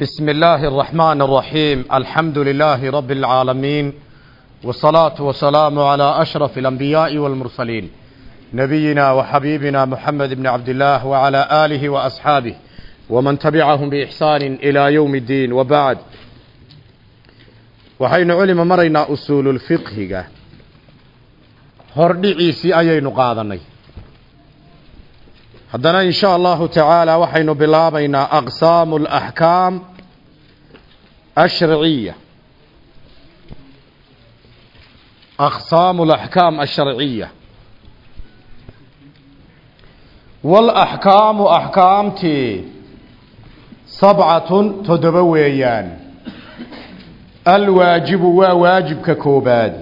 بسم الله الرحمن الرحيم الحمد لله رب العالمين والصلاة والسلام على أشرف الأنبياء والمرسلين نبينا وحبيبنا محمد بن عبد الله وعلى آله وأصحابه ومن تبعهم بإحسان إلى يوم الدين وبعد وحين علم مرينا أصول الفقه hordhiciisii ayaynu qaadanay haddana in sha allahu tacaala waxaynu bilaabaynaa aqsaamu alaxkaam asharciya aqsaamu alaxkaam asharciya walaxkaamu axkaamtii sabcatun toddoba weeyaan. Alwaajibu waa waajibka koobaad.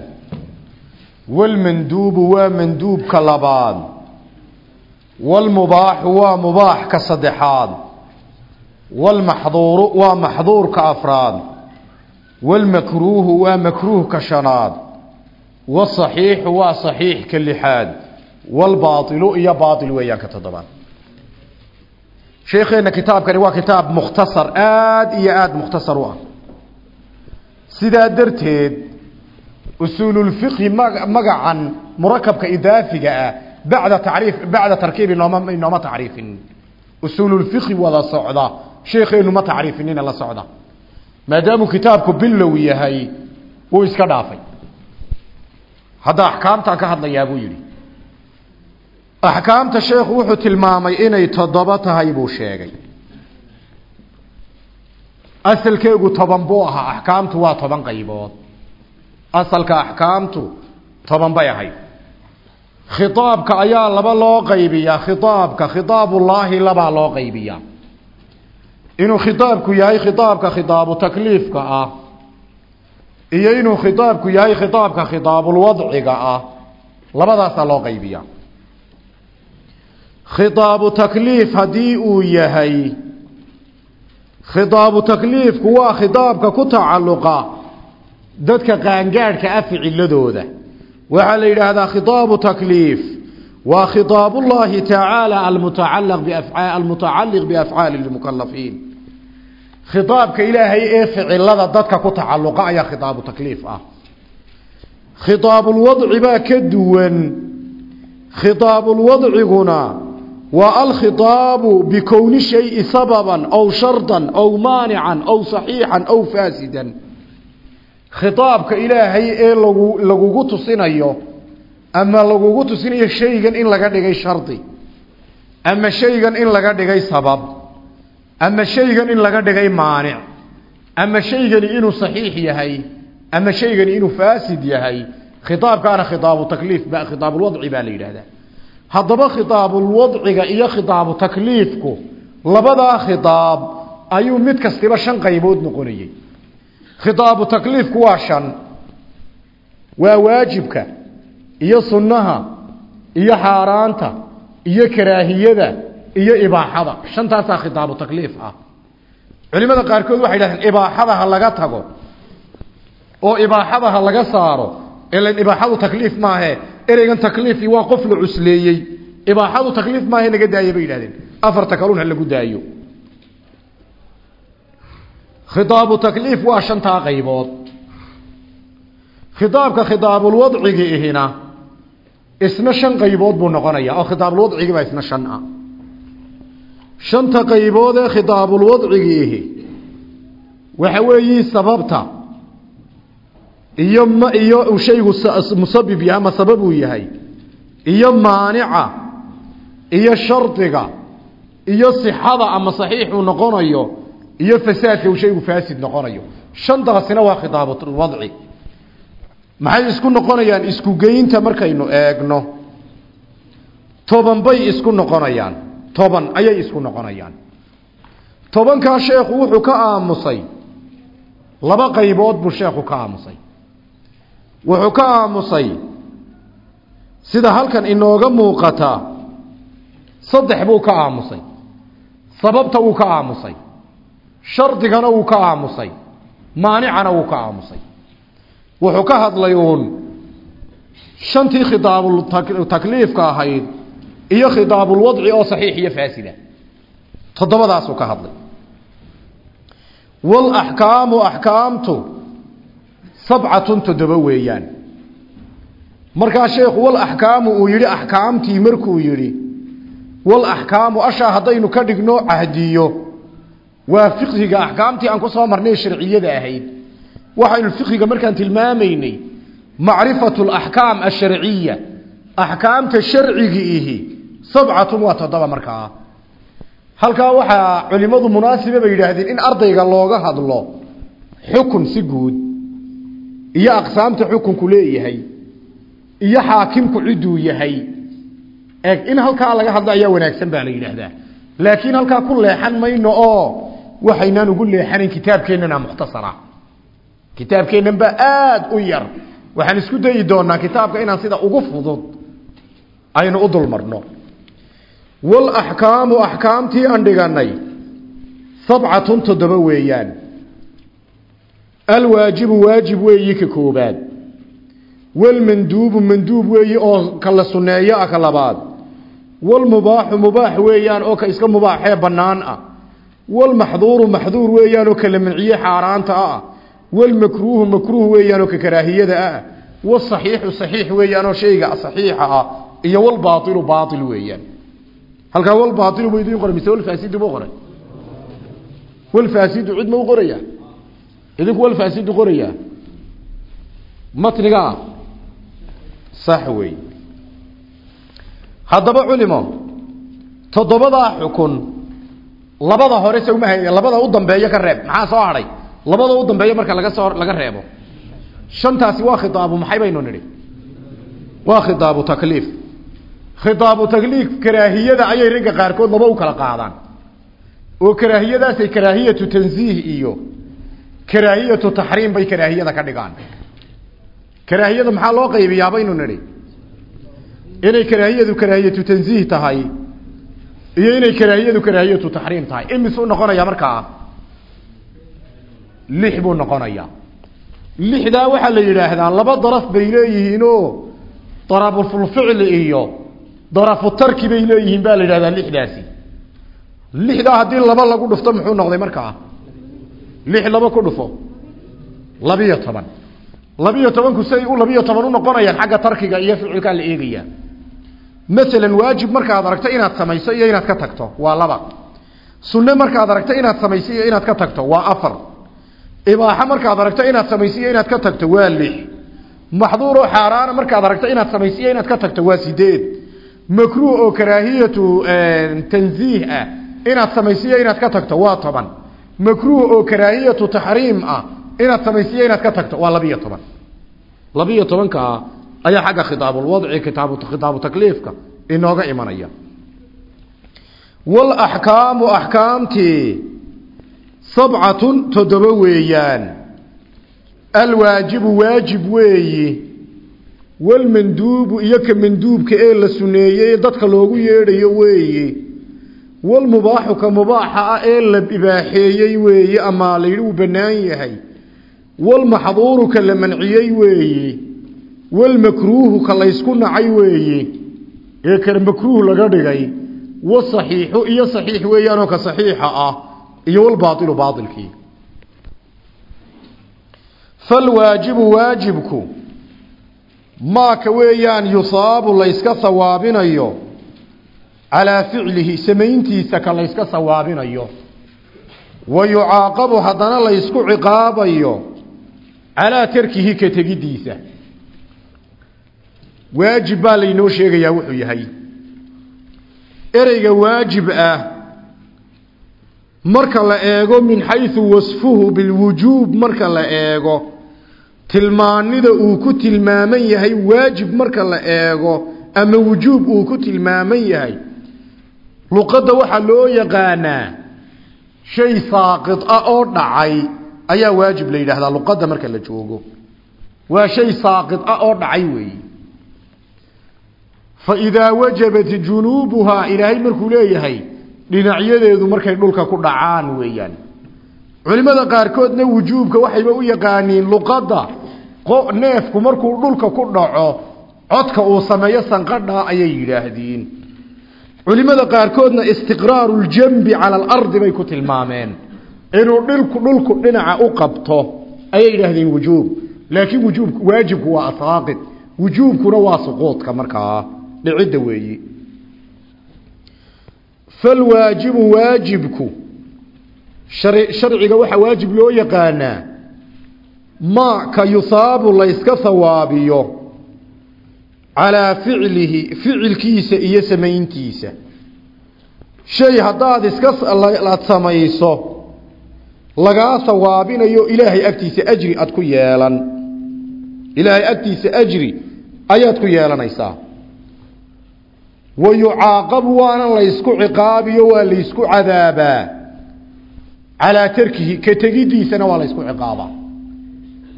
Walmanduubu waa manduubka labaad walmubaaxu waa mubaaxka saddexaad walmaxduuru waa maxduurka afraad walmakruuhu waa makruuhka shanaad wasaxiixu waa saxiixka lixaad walbaailu iyo baail weeyaan ka toddobaad sheekheena kitaabkani waa kitaab mukhtasar aada iyo aada mukhtasar u ah sidaa darteed usuululfiqhi magacan murakabka idaafiga ah bacda tacriif bacda tarkiibi nooma inooma tacriifin usuululfiqhi wada socda sheekheenu ma tacriifinina la socda maadaamuu kitaabku bilow yahay wuu iska dhaafay hadda axkaamtaan ka hadlayaa buu yidhi axkaamta sheekhu wuxuu tilmaamay inay toddoba tahay buu sheegay asalkeegu toban buu ahaa axkaamtu waa toban qaybood asalka axkaamtu toban bay ahayd khitaabka ayaa laba loo qaybiyaa. khitaabka khitaabullaahi labaa loo qaybiyaa. inuu khitaabku yahay khitaabka khitaabu takliifka ah iyo inuu khitaabku yahay khitaabka khitaabulwadciga ah labadaasaa loo qaybiyaa. khitaabu takliif haddii uu yahay khitaabu takliifku waa khitaabka ku tacalluqa dadka qaangaadhka ah ficiladooda waxaa la yidhaahdaa khitaabu takliif. Waa khitaab ullahi tacaala almutacaliq biafcaali lmukalafiin khitaabka ilaahay ee ficilada dadka ku tacalluqa ayaa khitaabu takliif ah. Khitaabulwadci baa ka duwan. Khitaabulwadciguna waa alkhitaabu bikowni shayi sababan aw shardan aw maanican aw saxiixan aw faasidan khitaabka ilaahay ee lagu lagugu tusinayo ama lagugu tusinayo shaygan in laga dhigay shardi ama shaygan in laga dhigay sabab ama shaygan in laga dhigay maanic ama shaygani inuu saxiix yahay ama shaygani inuu faasid yahay khitaabkaana khitaabu takliif ba khitaabulwadci baa la yidhaahdaa. Haddaba khitaabulwadciga iyo khitaabu takliifku labadaa khitaab ayuu mid kastiba shan qaybood noqonayay khitaabu takliifku waa shan. Waa waajibka iyo sunnaha iyo xaaraanta iyo karaahiyada iyo ibaaxada. Shantaasaa khitaabu takliif ah. Culimada qaarkood waxay dhahdeen ibaaxada ha laga tago. Oo ibaaxada ha laga saaro. Ilan ibaaxadu takliif maahe ereygan takliifi waa qof la cusleeyey. Ibaaxadu takliif maahe naga daaya bay yidhahdeen. Afarta kalun daayo khitaabu takliif waa shantaa qaybood. Khitaabka khitaabulwadcigi ihina isna shan qaybood buu noqonaya oo khitaabulwadcigi baa isna shan ah shanta qaybood ee khitaabulwadcigi ihi waxa weeyi sababta iyo ma iyo shaygu musabib yahay ama sabab uu yahay iyo maanica iyo shardiga iyo sixada ama saxiixuu noqonayo iyo fasaadka uu shaygu faasid noqonayo. Shantaasina waa khitaabulwadci maxay isku noqonayaan? Isku geynta markaynu eegno. Toban bay isku noqonayaan. Toban ayay isku noqonayaan. Tobankaa sheekhu wuxuu ka aamusay. Laba qaybood buu sheekhu ka aamusay. Wuxuu ka aamusay sida halkan inooga muuqata saddex buu ka aamusay. Sababta uu ka aamusay shardigana wuu ka aamusay. Maanicana wuu ka aamusay. Wuxuu ka hadlay uun shantii khitaabultakliifka ahayd iyo khitaabulwadci oo saxiix iyo faasida. Toddobadaasuu ka hadlay. Walaxkaamu axkaamtu sabcatun toddoba weeyaan. Markaa sheekhu walaxkaamu uu yidhi axkaamtii markuu yidhi walaxkaamu ashaa haddaynu ka dhigno cahdiyo waa fiqhiga axkaamtii aan ku soo marnay sharciyada ahayd. Waxaynu fiqhiga markaan tilmaamaynay macrifatu alaxkaam asharciya axkaamta sharcigi ihi sabcatun waa toddoba markaa halkaa waxaa culimadu munaasiba bay yidhaahdeen in ardayga looga hadlo xukun si guud iyo aqsaamta xukunku leeyahay iyo xaakimku ciduu yahay. Eeg in halkaa laga hadlo ayaa wanaagsan baa la yidhaahdaa. Laakiin halkaa ku leexan mayno oo waxaynaan ugu leexanayn kitaabkeennana mukhtasara. Kitaabkeennan baa aada u yar. Waxaan isku dayi doonaa kitaabka inaan sida ugu fudud aynu u dulmarno. Walaxkaamu axkaamtii aan dhiganay sabcatun toddoba weeyaan. Alwaajibu waajib weeyi ka koobaad. Walmanduubu manduub weeyi oo ka la sunneeyo ah ka labaad. Walmubaaxu mubaax weeyaan oo ka iska mubaaxee bannaan ah walmaxduuru maxduur weeyaan oo ka la manciye xaaraanta ah walmakruuhu makruuh weeyaan oo ka karaahiyada ah wasaxiixu saxiix weeyaan oo shayga saxiixa ah iyo walbaailu baail weeyaan halkaa walbaailu buu idiin qoray mise walfaasidu buu qoray walfaasidu cid ma u qoraya idinku walfaasidu qorayaa matnigaa sax wey haddaba culimo toddobadaa xukun labada hore sawma labada u dambeeyo ka reeb. Maxaa soo hadhay labada u dambeeyo marka laga soo laga reebo. Shantaasi waa khitaabu maxay baynu nidhi? Waa khitaabu takliif. Khitaabu takliif karaahiyada ayay ragga qaarkood laba u kala qaadaan. Oo karaahiyadaasay karaahiyatu tansiih iyo karaahiyatu taxriim bay karaahiyada ka dhigaan. Karaahiyada maxaa loo qaybiyaa baynu nidhi? Inay karaahiyadu karaahiyatu tansiih tahay iyo inay karaahiyadu karaahiyatu taxriim tahay. Imisuu noqonaya markaa lix buu noqonayaa lixdaa waxaa la yidhaahdaa laba daraf bay leeyihiinoo darafulficli iyo darafutarki bay leeyihiin baa la yidhahdaa lixdaasi. Lixdaa haddii laba lagu dhufto muxuu noqday markaa lix laba ku dhufo. Labiyo toban. Labiyo tobanku say u labiyo toban u noqonayaan xagga tarkiga iyo ficilkaa la eegayaa masalan waajib markaad aragto inaad samayso iyo inaad ka tagto. Waa laba. Sunne markaad aragto inaad samayso iyo inaad ka tagto. Waa afar. Ibaaxo markaad aragto inaad samayso iyo inaad ka tagto. Waa lix. Maxduur oo xaaraana markaad aragto inaad samayso iyo inaad ka tagto. Waa sideed. Makruuh oo karaahiyatu tanziih ah. Inaad samayso iyo inaad ka tagto. Waa toban. Makruuh oo karaahiyatu taxriim ah. Inaad samayso iyo inaad ka tagto. Waa labiyo toban. Labiyo tobankaa ayaa xagga khitaabulwadci kitaabu takliifka inooga imanaya. Walaxkaamu axkaamtii sabcatun toddoba weeyaan. Alwaajibu waajib weeyi. Walmanduubu iyo ka manduubka ee la suneeyey dadka loogu yeedhayo weeyi. Walmubaaxu ka mubaaxa ah ee la ibaaxeeyey weeye ama la yidhi uu bannaan yahay. Walmaxduuru ka la manciyey weeyi walmakruuhu ka laysku nacay weeye ee ka makruuh laga dhigay wasaxiixu iyo saxiix weeyaanoo ka saxiixa ah iyo walbaailu baailkii falwaajibu waajibku maaka weeyaan yusaabu layska sawaabinayo calaa ficlihi samayntiisa ka layska sawaabinayo. Wa yucaaqabu haddana laysku ciqaabayo calaa tarkihi ka tegiddiisa waajib baa laynoo sheegayaa wuxuu yahay. Ereyga waajib ah marka la eego min xaysu wasfuhu bilwujuub marka la eego tilmaanida uu ku tilmaaman yahay waajib marka la eego ama wujuub uu ku tilmaaman yahay. Luqadda waxaa loo yaqaanaa shay saaqid ah oo dhacay ayaa waajib la yidhaahdaa luqadda marka la joogo. Waa shay saaqid ah oo dhacay weeye fa idaa wajabat junuubuhaa ilaahay markuu leeyahay dhinacyadeedu markay dhulka ku dhacaan weeyaan culimada qaarkoodna wujuubka waxayba u yaqaaniin luqadda neefku markuu dhulka ku dhaco codka uu sameeyo sanqadha ayay yidhaahdeen culimada qaarkoodna istiqraaru ljambi cala alardi bay ku tilmaameen inuu dhilku dhulku dhinaca u qabto ayay yidhaahdeen wujuub laakiin wujuub waajibku waa asaaqid wujuubkuna waa suquudka markaa dhicidda weeyi. Falwaajibu waajibku sharciga waxaa waajib loo yaqaanaa ma ka yusaabu layska hawaabiyo calaa ficlihi ficilkiisa iyo samayntiisa. Shay haddaad iska aad samayso lagaa hawaabinayo ilaahay agtiisa ajri aad ku yeelan. Ilaahay agtiisa ajri ayaad ku yeelanaysaa wa yucaaqabu waana laysku ciqaabiyo waa laysku cadaabaa calaa tarkihi ka tegidiisana waa laysku ciqaabaa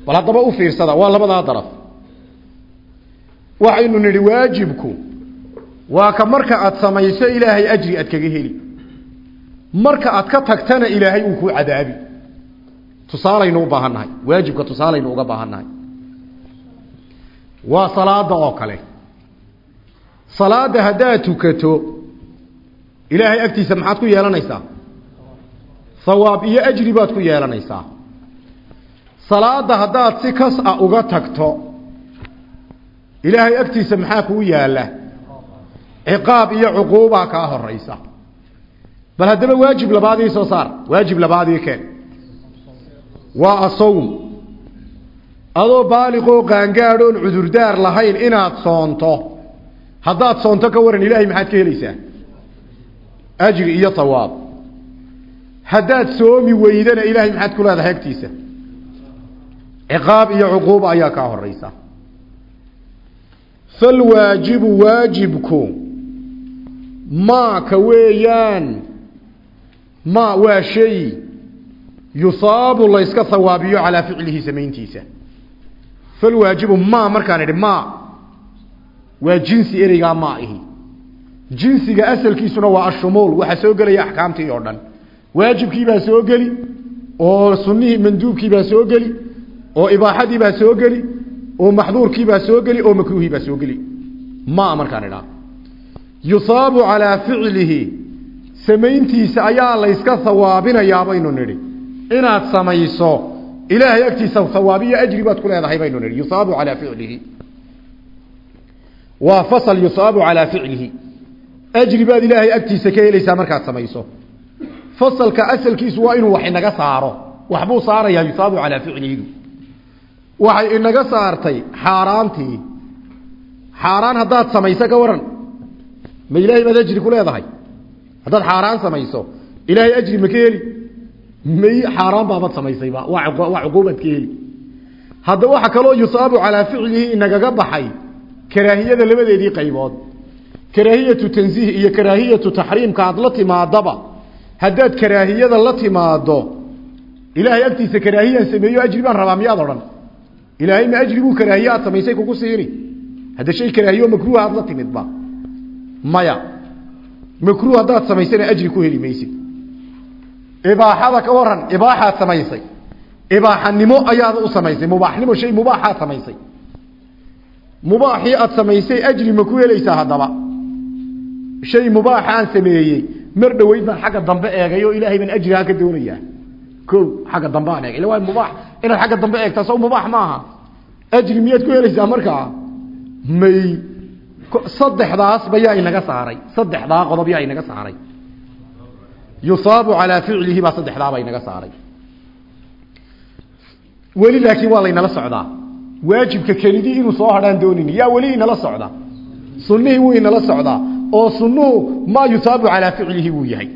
bal haddaba u fiirsada waa labadaa daraf waxaynu nidhi waajibku waa ka marka aad samayso ilaahay ajri aad kaga heli marka aad ka tagtana ilaahay uu ku cadaabi tusaalaynu u waajibka tusaalaynu uga baahannahay waa salaada oo kale salaada haddaad tukato ilaahay agtiisa maxaad ku yeelanaysaa? Hawaab iyo ajri baad ku yeelanaysaa. Salaada haddaad si kas a uga tagto ilaahay agtiisa maxaa kuu yaalla? Ciqaab iyo cuquubaa kaa horaysa bal haddaba waajib labaadii soo saar waajib labaadii keen waa asawm adoo baaliqoo qaangaadhoon cudurdaar lahayn inaad soonto haddaad soonto ka waran ilaahay maxaad ka helaysaa? Ajri iyo hawaab haddaad soomi weydana ilaahay maxaad ku leedahay agtiisa ciqaab iyo cuquuba ayaa kaa horaysa falwaajibu waajibku maaka weeyaan. Ma waa shay yusaabu layska hawaabiyo calaa ficlihi samayntiisa. Falwaajibu ma markaan idhi ma waa jinsi ereygaa ma ihi jinsiga asalkiisuna waa ashumuul. Waxaa soo gelaya axkaamtii oo dhan. Waajibkiibaa soo geli oo sunihii manduubkiibaa soo geli oo ibaaxadiibaa soo geli oo maxduurkiibaa soo geli oo makruuhiibaa soo geli. Ma markaan idhaa. Yusaabu calaa ficlihi. Samayntiisa ayaa layska hawaabinayaa baynu nidhi. Inaad samayso ilaahay agtiisa hawaabiyo ajri baad ku leedahay baynu nidhi. Yusaabu calaa ficlihi waa fasal yusaabu calaa ficlihi. Ajri baad ilaahay agtiisa ka helaysaa markaad samayso. Fasalka asalkiisu waa inuu wax inaga saaro. Waxbuu saarayaa yusaabu calaa ficlihidu waxay inaga saartay xaaraantii. Xaaraan haddaad samayso ka waran. Ma ilaahay baad ajri ku leedahay? Haddaad samayso ilaahay ajri ma may xaaraan baabad samaysayba waa cuquubaad ka heli. Hadda waxa kaloo yusaabu calaa ficlihi inagaga baxay karaahiyada labadeedii qaybood karaahiyatu tansiih iyo karaahiyatu taxriimka aad la timaadaba haddaad karaahiyada la timaado ilaahay agtiisa karaahiyaan sameeyo ajri baan rabaa miyaad odhan? Ilaahay ma ajri buu karaahiye aad samaysay kugu siini hadda shay karaahiyo makruuh aad la timidba maya makruuh haddaad samaysana ajri ku heli maysid. Ibaaxada ka waran ibaaxaad samaysay. Ibaaxanimo ayaad u samaysay mubaaxnimo shay mubaaxaad samaysay mubaaxii aad samaysay ajri ma ku helaysaa haddaba. Shay mubaaxaan sameeyey mar dhoweyd baan xagga dambe eegay oo ilaahay baan ajrihaa ka doonayaa. Ko xagga dambe aan eegay. Waa mubaax. Inaad xagga dambe eegtaa soo mubaax maaha ajri miyaad ku helaysaa markaa? May saddexdaasba yaa inaga saaray. Saddexdaa qodob yaa inaga saaray. Yusaabu calaa ficlihi baa saddexdaaba inaga saaray. Weli laakiin waajibka kelidii inuu soo hadhaan doonin. Yaa weli inala socda. Sunihii wuu inala socdaa oo sunuhu maa yusaabu calaa ficlihi wuu yahay.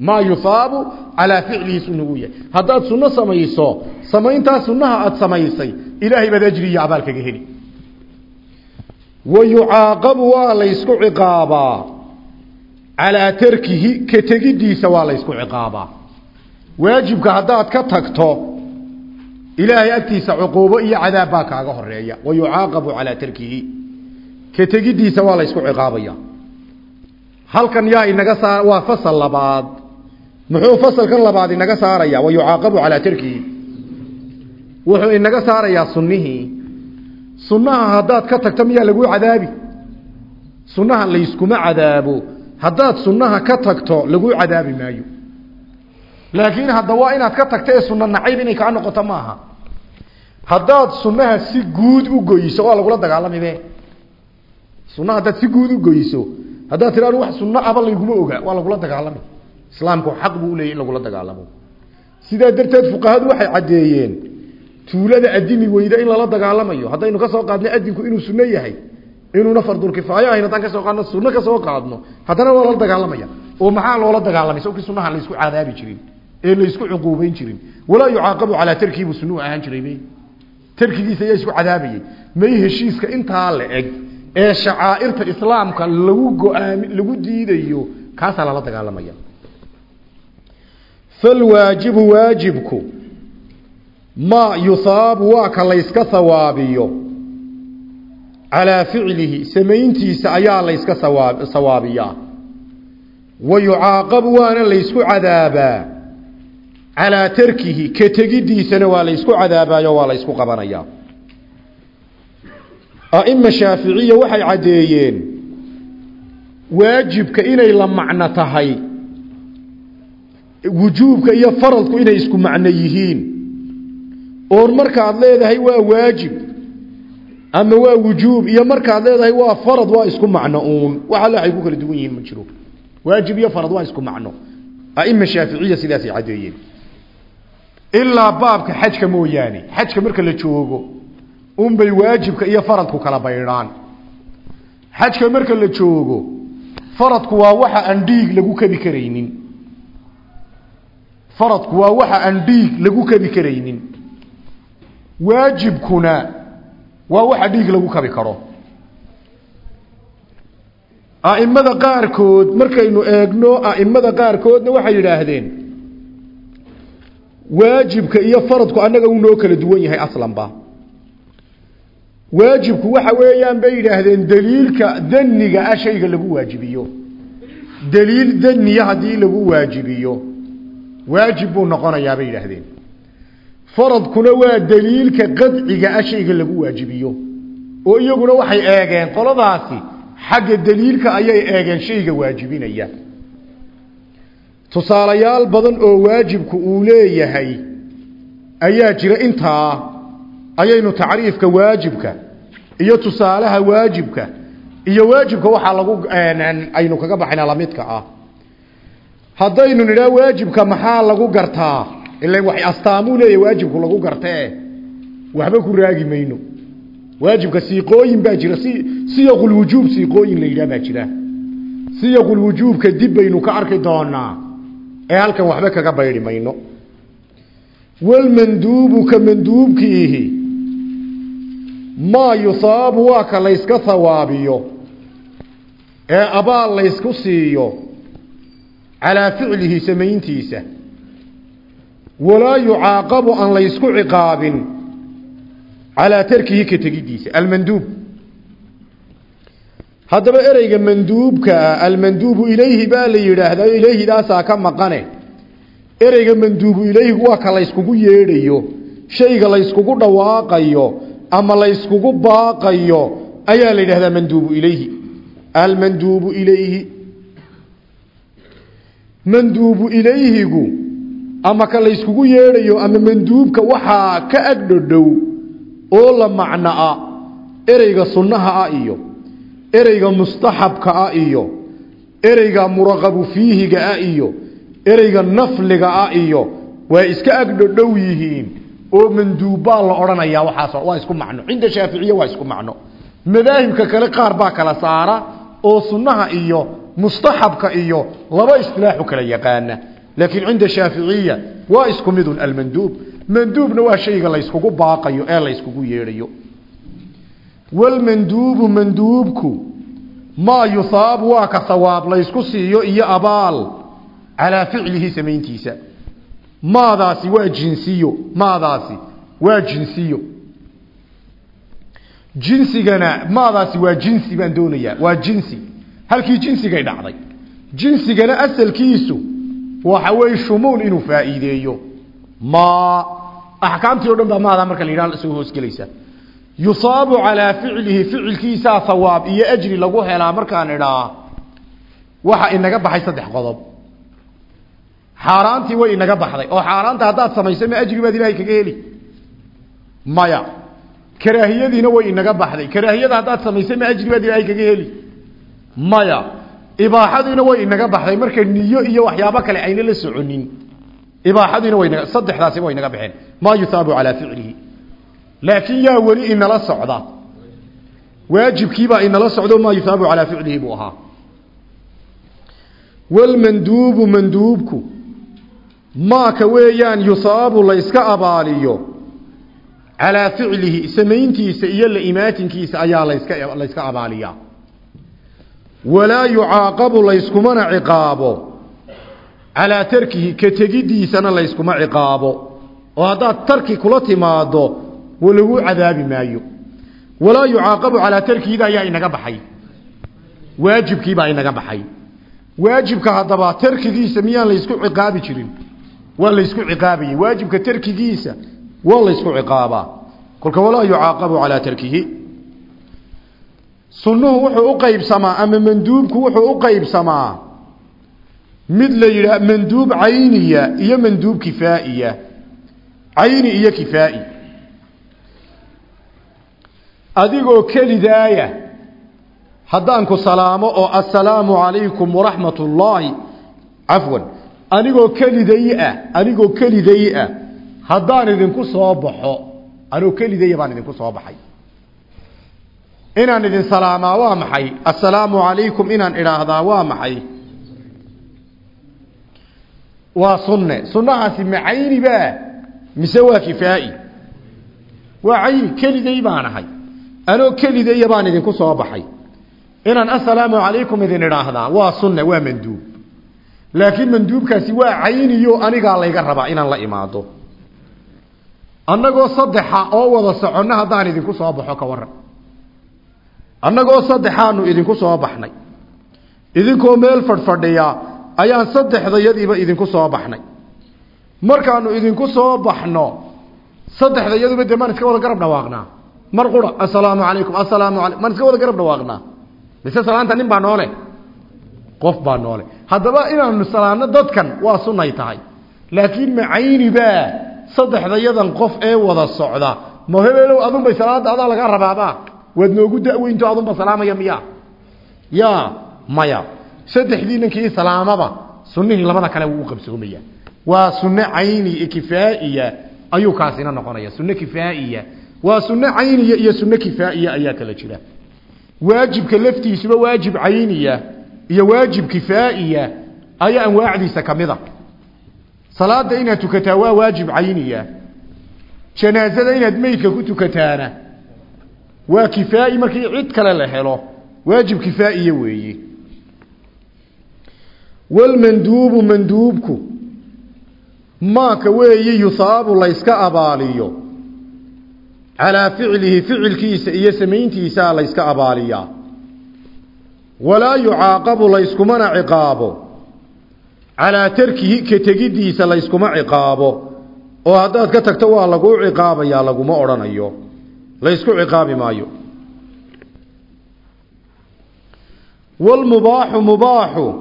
Maa yusaabu calaa ficlihi sunu wuu yahay. Haddaad sunno samayso samayntaa sunaha aad samaysay ilaahay baad ajri iyo abaal kaga heli. Wa yucaaqabu waa laysku ciqaabaa. Calaa tarkihi ka tegidiisa waa laysku ciqaabaa. Waajibka haddaad ka tagto ilaahay agtiisa cuquubo iyo cadaab baa kaaga horreeya wa yucaaqabu calaa tarkihi. Ka tegidiisa waa laysku ciqaabaya. Halkan yaa inaga saar waa fasal labaad. Muxuu fasalkan labaad inaga saaraya? Wa yucaaqabu calaa tarkihi. Wuxuu inaga saarayaa sunnihii. Sunnaha haddaad ka tagto miyaa lagu cadaabi? Sunnaha layskuma cadaabo. Haddaad sunnaha ka tagto lagu cadaabi maayo. Laakiin hadda waa inaad ka tagta ee nacayb inay kaa maaha haddaad sunnaha si guud u goyso waa lagula dagaalamibe sunna haddaad si guud u goyso haddaad tiraado wax sunno aba layguma oga waa lagula dagaalami. Islaamku xaq buu uleeyay in lagula dagaalamo. Sidaa darteed fuqahadu waxay caddeeyeen tuulada adimi weyda in lala dagaalamayo. Haddaynu ka soo qaadno adinku inuu sunno yahay inuuna fardulkifaayo ahayn haddaan ka soo qaadno sunno ka soo qaadno haddana waa lala dagaalamaya. Oo maxaa loola dagaalamay sawkii sunnaha laysku cadaabi jirin ee laysku cuquubayn jirin. Walaa yucaaqabu calaa tarkiibu sunnuu ahaan jiray tarkigiisa ayaa isku cadaabayay. May heshiiska intaa la eg ee shacaa'irta islaamka lagu go'aami lagu diidayo kaasaa lala dagaalamaya. Falwaajibu waajibku ma yusaabu waa ka layska sawaabiyo. Calaa ficlihi samayntiisa ayaa layska sawaab sawaabiyaa. Wa yucaaqabu waana laysku cadaabaa calaa tarkihi ka tegiddiisana waa laysku cadaabaayo waa laysku qabanayaa. A'ima shaaficiya waxay caddeeyeen waajibka inay la macno tahay wujuubka iyo faradku inay isku macno yihiin. Oon markaad leedahay waa waajib ama waa wujuub iyo markaad leedahay waa farad waa isku macno uun. Wax alle waxay ku kala duwan yihiin ma jiro. Waajib iyo farad waa isku macno. A'ima shaaficiya sidaasay caddeeyeen ilaa baabka xajka mooyaane xajka marka la joogo unbay waajibka iyo faradku kala baydhaan. Xajka marka la joogo faradku waa waxa aan dhiig lagu kabi karaynin. Faradku waa waxa aan dhiig lagu kabi karaynin. Waajibkuna waa waxa dhiig lagu kabi karo. A'imada qaarkood markaynu eegno a'imada qaarkoodna waxay yidhaahdeen waajibka iyo faradku annaga uu noo kala duwan yahay aslanba waajibku waxa weeyaan bay yidhaahdeen daliilka daniga ah shayga lagu waajibiyo. Daliil daniya haddii lagu waajibiyo. Waajib buu noqonayaa bay yidhaahdeen. Faradkuna waa daliilka qadciga ah shayga lagu waajibiyo. Oo iyaguna waxay eegeen qoladaasi xagga daliilka ayay eegeen shayga waajibinaya tusaalayaal badan oo waajibku uu leeyahay ayaa jira intaa ayaynu tacriifka waajibka iyo tusaalaha waajibka iyo waajibka waxaa lagu aynu kaga baxayna lamidka ah. Haddaynu nidhaa waajibka maxaa lagu gartaa? Ilan waxay astaamuu leeyahay waajibku lagu gartee waxba ku raagi mayno. Waajibka siiqooyin baa jira. Si siyaqulwujuub siiqooyin la yidhaha baa jira siyaqulwujuubka dib baynu ka arki doonaa ee halkan waxba kaga baydhi mayno. Walmanduubu ka manduubkiihi. Maa yusaabu waa ka layska hawaabiyo ee abaal laysku siiyo. Calaa ficlihi samayntiisa. Walaa yucaaqabu aan laysku ciqaabin. Calaa tarkihi ka tegiddiisa almanduub haddaba ereyga manduubkaa almanduubu ilayhi baa la yidhaahdaa ilayhidaasaa ka maqane. Ereyga manduubu ilayhigu waa ka layskugu yeedhayo shayga layskugu dhawaaqayo ama layskugu baaqayo ayaa la yidhahdaa manduubu ilayhi. Almanduubu ilayhi. Manduubu ilayhigu ama ka layskugu yeedhayo ama manduubka waxaa ka agdhodhow oo la macnoa ereyga sunnaha ah iyo ereyga mustaxabka ah iyo ereyga muraqabu fiihiga ah iyo ereyga nafliga ah iyo waa iska agdhodhow yihiin oo manduubbaa la odhanayaa waxaas waa isku macno. Cinda shaaficiya waa isku macno. Madaahibka kale qaar baa kala saara oo sunnaha iyo mustaxabka iyo laba istilaaxu kala yaqaana. Laakiin cinda shaaficiya waa isku midun almanduub. Manduubna waa shayga layskugu baaqayo ee layskugu yeedhayo walmanduubu manduubku maa yusaabu waa ka sawaab laysku siiyo iyo abaal calaa ficlihi samayntiisa maadaasi waa jinsiyo maadaasi waa jinsiyo jinsigana maadaasi waa jinsi baan doonayaa waa jinsi halkii jinsigay dhacday jinsigana asalkiisu waxa weeye shumuul inuu faa'iideeyo ma axkaamtii o dhan baa maadaa marka la yidhaha soo hoosgelaysa yusaabu calaa ficlihi ficilkiisaa hawaab iyo ajri lagu helaa markaan idhaa waxa inaga baxay saddex qodob. Xaaraantii way inaga baxday oo xaaraanta haddaad samayso ma ajri baad ilaahay kaga heli. Maya karaahiyadiina way inaga baxday karaahiyada haddaad samayso ma ajri baad ilaahay kaga heli. Maya ibaaxadiina way inaga baxday marka niyo iyo waxyaabo kale ayna la soconin. Ibaaxadiina way inaga laakiin yaa weli inala socda. Waajibkiibaa inala socdo maa yusaabu calaa ficlihi buu ahaa. Walmanduubu manduubku maaka weeyaan yusaabu layska abaaliyo. Calaa ficlihi samayntiisa iyo la imaatinkiisa ayaa laska layska abaaliyaa. Walaa yucaaqabu layskumana ciqaabo. Calaa tarkihi ka tegidiisana layskuma ciqaabo. Oo haddaad tarki kula timaado lagu cadaabi maayo. Walaa yucaaqabu calaa tarkiida ayaa inaga baxay. Waajibkiibaa inaga baxay. Waajibka haddaba tarkigiisa miyaan laysku ciqaabi jirin? Waa laysku ciqaabayey waajibka tarkigiisa waa laysku ciqaabaa. Kolka walaa yucaaqabu calaa tarkihi. Sunnuhu wuxuu u qaybsamaa ama manduubku wuxuu u qaybsamaa mid la yidhaah manduub cayniya iyo manduub kifaa'iya cayni iyo kifaa'i adigoo kelidaaya haddaan ku salaamo oo assalaamu calaykum waraxmat ullaahi cafwan anigoo keliday ah anigoo keliday ah haddaan idinku soo baxo anoo kelidaya baan idinku soo baxay. Inaan idin salaamaa waa maxay? Assalaamu calaykum inaan idhaahdaa waa maxay? Waa sunne. Sunnahaasi ma cayni baa? Mise waa kifaa'i? Waa cayni. Keliday ahay anoo kelidaya baan idinku soo baxay. Inaan assalaamu calaykum idin idhaahdaa waa sunne waa manduub. Laakiin manduubkaasi waa cayniyo anigaa layga rabaa inaan la imaado. Annagoo saddexa oo wada soconno haddaan idinku soo baxo ka waran annagoo saddexaanu idinku soo baxnay. Idinkoo meel fadhfadhiya ayaan saddexdayadiiba idinku soo baxnay. Markaanu idinku soo baxno saddexdayaduba dee maan iska wada garab dhawaaqnaa mar qura assalaamu calaykum assalaamu alay maan iska wada garab dhawaaqnaa mise salaanta nin baa noole? Qof baa noole. Haddaba inaanu salaano dadkan waa sunnay tahay. Laakiin macayni baa saddexdayadan qof ee wada socda. Ma hebeelow adunbay salaada adaa laga rabaaba waad noogu daweynto adunba salaamaya miya? Ya maya. Saddexdii ninkii salaamaba sunnihii labada kale wuu u qabsoomaya. Waa sunno cayni kifaa'iya ayuu kaasina noqonaya. Sunno kifaa'iya waa sunno cayniya iyo sunno kifaa'iya ayaa kala jira. Waajibka laftiisuba waajib cayniya iyo waajib kifaa'iya ayaa anwaacdiisa ka mid salaada inaad tukataa waa waajib cayniya. Janaasada inaad meydka ku tukataana waa kifaa'i markii cid kale la helo. Waajib kifaa'iya weeye. Walmanduubu manduubku maaka weeye yusaabu layska abaaliyo calaa ficlihi ficilkiisa iyo samayntiisaa layska abaaliyaa. Walaa yucaaqabu layskumana ciqaabo. Calaa tarkihi ka tegiddiisa layskuma ciqaabo. Oo haddaad ka tagto waa laguu ciqaabayaa laguma odhanayo. Laysku ciqaabi maayo. Walmubaaxu mubaaxu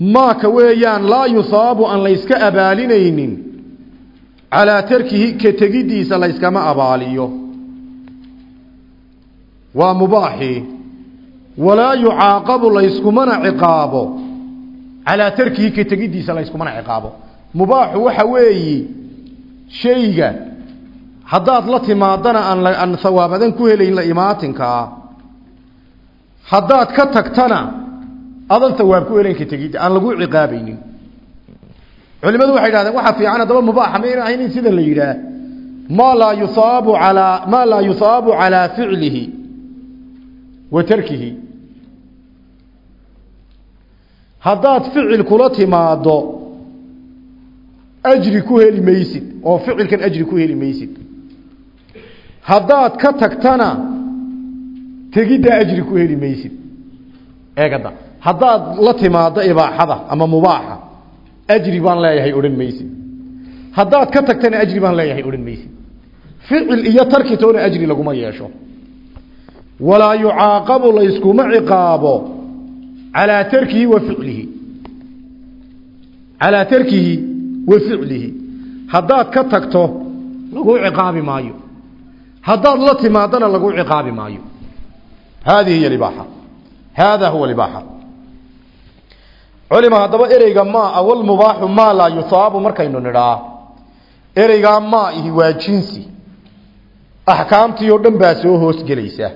maaka weeyaan laa yusaabu aan layska abaalinaynin calaa tarkihi ka tegiddiisa layskama abaaliyo. Waa mubaaxii walaa yucaaqabu layskumana ciqaabo. Calaa tarkihi ka tegiddiisa layskumana ciqaabo. Mubaaxu waxa weeyi shayga haddaad la timaadana aan aan hawaabadan ku helayn la imaatinkaa haddaad ka tagtana adan hawaab ku helayn ka tegidda aan lagu ciqaabaynin culimadu waxay yidhahdeen waxaa fiican haddaba mubaaxa mayna ahayn in sida la yidhaah. Maa laa yusaabu alaa maa laa yusaabu calaa ficlihi wa tarkihi. Haddaad ficil kula timaado ajri ku heli maysid oo ficilkan ajri ku heli maysid. Haddaad ka tagtana tegiddaa ajri ku heli maysid. Eegada haddaad la timaado ibaaxada ama mubaaxa ajri baan leeyahay odhan maysid haddaad ka tagtana ajri baan leeyahay odhan maysid ficil iyo tarki toona ajri laguma yeesho walaa yucaaqabu layskuma ciqaabo calaa tarkihi wa ficlihi calaa tarkihi wa ficlihi haddaad ka tagto laguu ciqaabi maayo haddaad la timaadana laguu ciqaabi maayo haadihi hiy libaaxa haadaa huwa libaaxa culima haddaba ereyga maa awalmubaaxu maa laa yuhaabu markaynu nidhaa ereygaa maa ihi waa jinsi. Axkaamtii oo dhan baa soo hoosgelaysa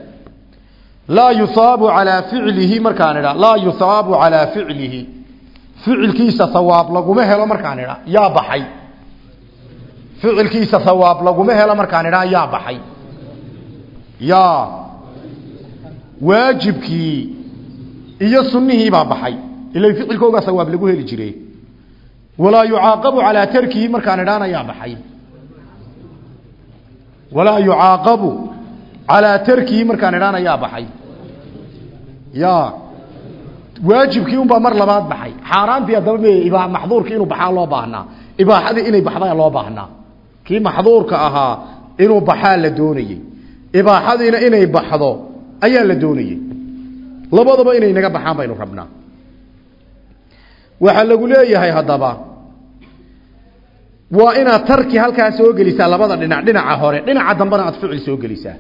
laa yuhaabu calaa ficlihi markaan idha laa yuhaabu calaa ficlihi. Ficilkiisa hawaab laguma helo markaan idha yaa baxay. Ficilkiisa hawaab laguma helo markaan idhaa yaa baxay. Yaa. Waajibkii iyo sunnihii baa baxay ila ficilkoogaa hawaab lagu heli jire walaa yucaaqabu calaa tarkihi markaan idhaana yaa baxay. Walaa yucaaqabu calaa tarkihi markaan idhaana yaa baxay. Ya waajibkii unbaa mar labaad baxay. Xaaraantii haddaba m maxduurkii inuu baxaa loo baahnaa. Ibaaxadii inay baxdaa loo baahnaa. Kii maxduurka ahaa inuu baxaa la doonayey. Ibaaxadiina inay baxdo ayaa la doonayey. Labadaba inay naga baxaan baynu rabnaa waxaa lagu leeyahay haddaba waa inaad tarki halkaa soo gelisaa labada dhinac dhinaca hore dhinaca dambena aad ficil soo gelisaa.